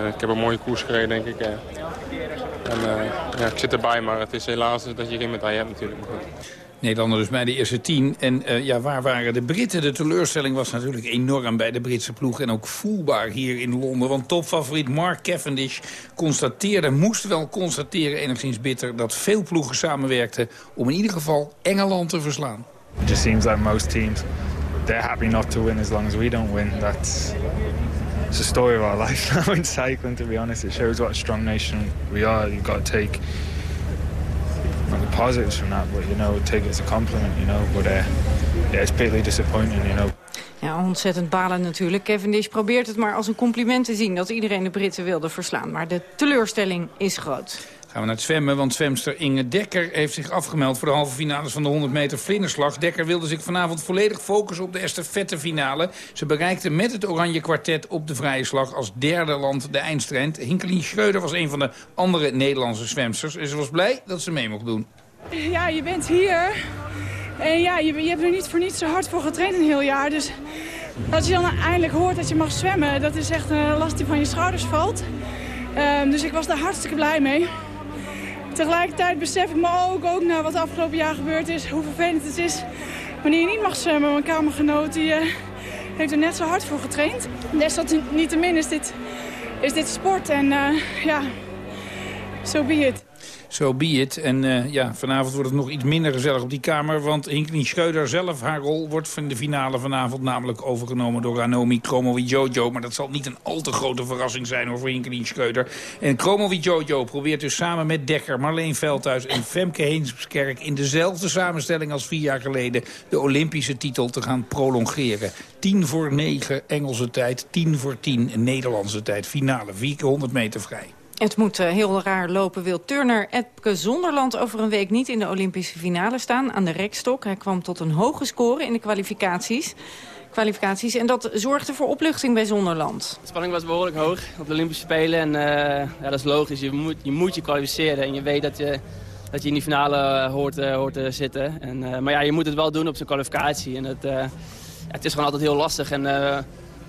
ik heb een mooie koers gereden, denk ik. En ja, ik zit erbij, maar het is helaas dat je geen medaille hebt natuurlijk. Maar goed. Nederlander dus bij de eerste tien. En uh, ja, waar waren de Britten? De teleurstelling was natuurlijk enorm bij de Britse ploeg. En ook voelbaar hier in Londen. Want topfavoriet Mark Cavendish constateerde, moest wel constateren enigszins bitter... dat veel ploegen samenwerkten om in ieder geval Engeland te verslaan. It just seems like most teams, they're happy not to win as long as we don't win. That's it's the story of our life now in cycling, to be honest. It shows what a strong nation we are. You've got to take not the positives from that, but, you know, take it as a compliment, you know. But, uh, yeah, it's bitterly disappointing, you know. Ja, ontzettend balen natuurlijk. Cavendish probeert het maar als een compliment te zien... dat iedereen de Britten wilde verslaan. Maar de teleurstelling is groot. Gaan we naar het zwemmen, want zwemster Inge Dekker heeft zich afgemeld... voor de halve finales van de 100 meter vlinderslag. Dekker wilde zich vanavond volledig focussen op de estafettefinale. Ze bereikte met het oranje kwartet op de vrije slag... als derde land de eindstrijd. Hinkelien Schreuder was een van de andere Nederlandse zwemsters. En ze was blij dat ze mee mocht doen. Ja, je bent hier. En ja, je, je hebt er niet voor niets zo hard voor getraind een heel jaar. Dus als je dan eindelijk hoort dat je mag zwemmen... dat is echt een last die van je schouders valt. Um, dus ik was daar hartstikke blij mee. Tegelijkertijd besef ik me ook, ook na wat afgelopen jaar gebeurd is... hoe vervelend het is wanneer je niet mag zwemmen. Mijn kamergenoot die, uh, heeft er net zo hard voor getraind. Desalniettemin is dit, is dit sport en uh, ja, zo so be. So be it. En uh, ja, vanavond wordt het nog iets minder gezellig op die kamer. Want Hinkley Schreuder zelf, haar rol wordt van de finale vanavond namelijk overgenomen door Ranomi Jojo. Maar dat zal niet een al te grote verrassing zijn voor Hinkley Schreuder. En Jojo probeert dus samen met Dekker, Marleen Veldhuis en Femke Heemskerk... in dezelfde samenstelling als vier jaar geleden de Olympische titel te gaan prolongeren. 10 voor 9 Engelse tijd, 10 voor 10 Nederlandse tijd. Finale, 400 meter vrij. Het moet uh, heel raar lopen. Wil Turner Epke Zonderland over een week niet in de Olympische finale staan aan de rekstok. Hij kwam tot een hoge score in de kwalificaties. kwalificaties en dat zorgde voor opluchting bij Zonderland. De spanning was behoorlijk hoog op de Olympische Spelen. En uh, ja, dat is logisch. Je moet, je moet je kwalificeren en je weet dat je, dat je in die finale hoort, uh, hoort te zitten. En, maar ja, je moet het wel doen op zijn kwalificatie. En het, ja, het is gewoon altijd heel lastig. En,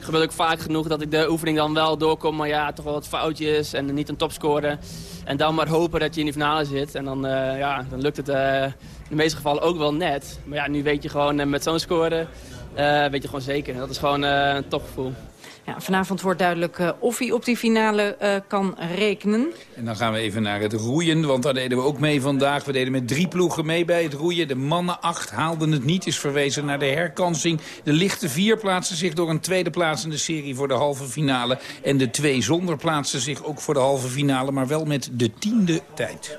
gebeurt ook vaak genoeg dat ik de oefening dan wel doorkom, maar ja, toch wel wat foutjes en niet een topscorer. En dan maar hopen dat je in de finale zit. En dan, uh, ja, dan lukt het uh, in de meeste gevallen ook wel net. Maar ja, nu weet je gewoon uh, met zo'n score, weet je gewoon zeker. Dat is gewoon een topgevoel. Ja, vanavond wordt duidelijk uh, of hij op die finale uh, kan rekenen. En dan gaan we even naar het roeien, want daar deden we ook mee vandaag. We deden met drie ploegen mee bij het roeien. De mannen acht haalden het niet, is verwezen naar de herkansing. De lichte vier plaatsen zich door een tweede plaats in de serie voor de halve finale. En de twee zonder plaatsen zich ook voor de halve finale, maar wel met de tiende tijd.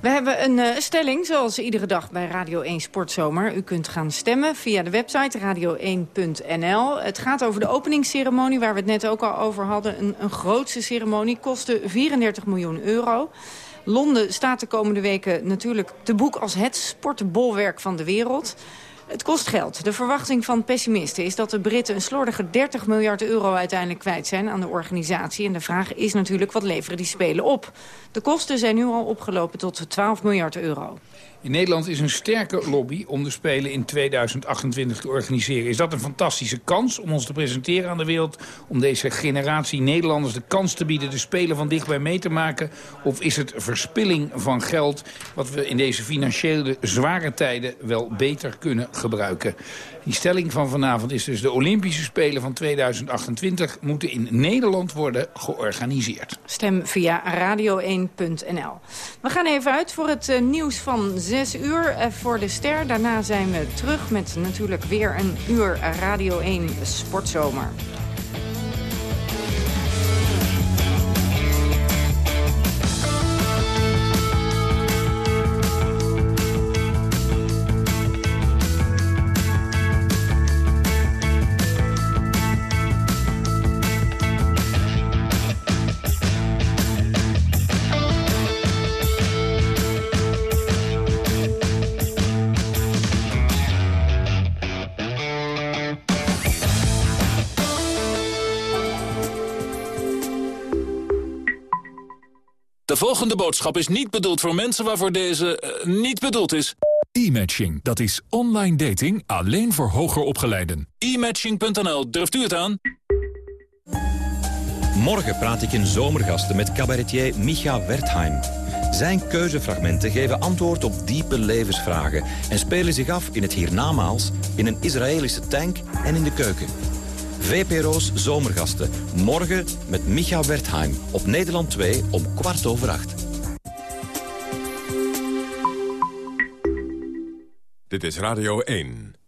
We hebben een uh, stelling, zoals iedere dag bij Radio 1 Sportzomer. U kunt gaan stemmen via de website radio1.nl. Het gaat over de openingsceremonie, waar we het net ook al over hadden. Een, een grootste ceremonie, kostte 34 miljoen euro. Londen staat de komende weken natuurlijk te boek als het sportbolwerk van de wereld. Het kost geld. De verwachting van pessimisten is dat de Britten een slordige 30 miljard euro uiteindelijk kwijt zijn aan de organisatie. En de vraag is natuurlijk, wat leveren die spelen op? De kosten zijn nu al opgelopen tot 12 miljard euro. In Nederland is een sterke lobby om de Spelen in 2028 te organiseren. Is dat een fantastische kans om ons te presenteren aan de wereld... om deze generatie Nederlanders de kans te bieden de Spelen van dichtbij mee te maken? Of is het verspilling van geld wat we in deze financiële zware tijden wel beter kunnen gebruiken? Die stelling van vanavond is dus de Olympische Spelen van 2028 moeten in Nederland worden georganiseerd. Stem via radio1.nl. We gaan even uit voor het uh, nieuws van 6 uur uh, voor de ster. Daarna zijn we terug met natuurlijk weer een uur Radio 1 Sportzomer. De volgende boodschap is niet bedoeld voor mensen waarvoor deze eh, niet bedoeld is. E-matching, dat is online dating alleen voor hoger opgeleiden. E-matching.nl, durft u het aan? Morgen praat ik in Zomergasten met cabaretier Micha Wertheim. Zijn keuzefragmenten geven antwoord op diepe levensvragen... en spelen zich af in het hiernamaals, in een Israëlische tank en in de keuken. VPRO's Zomergasten. Morgen met Micha Wertheim. Op Nederland 2 om kwart over acht. Dit is Radio 1.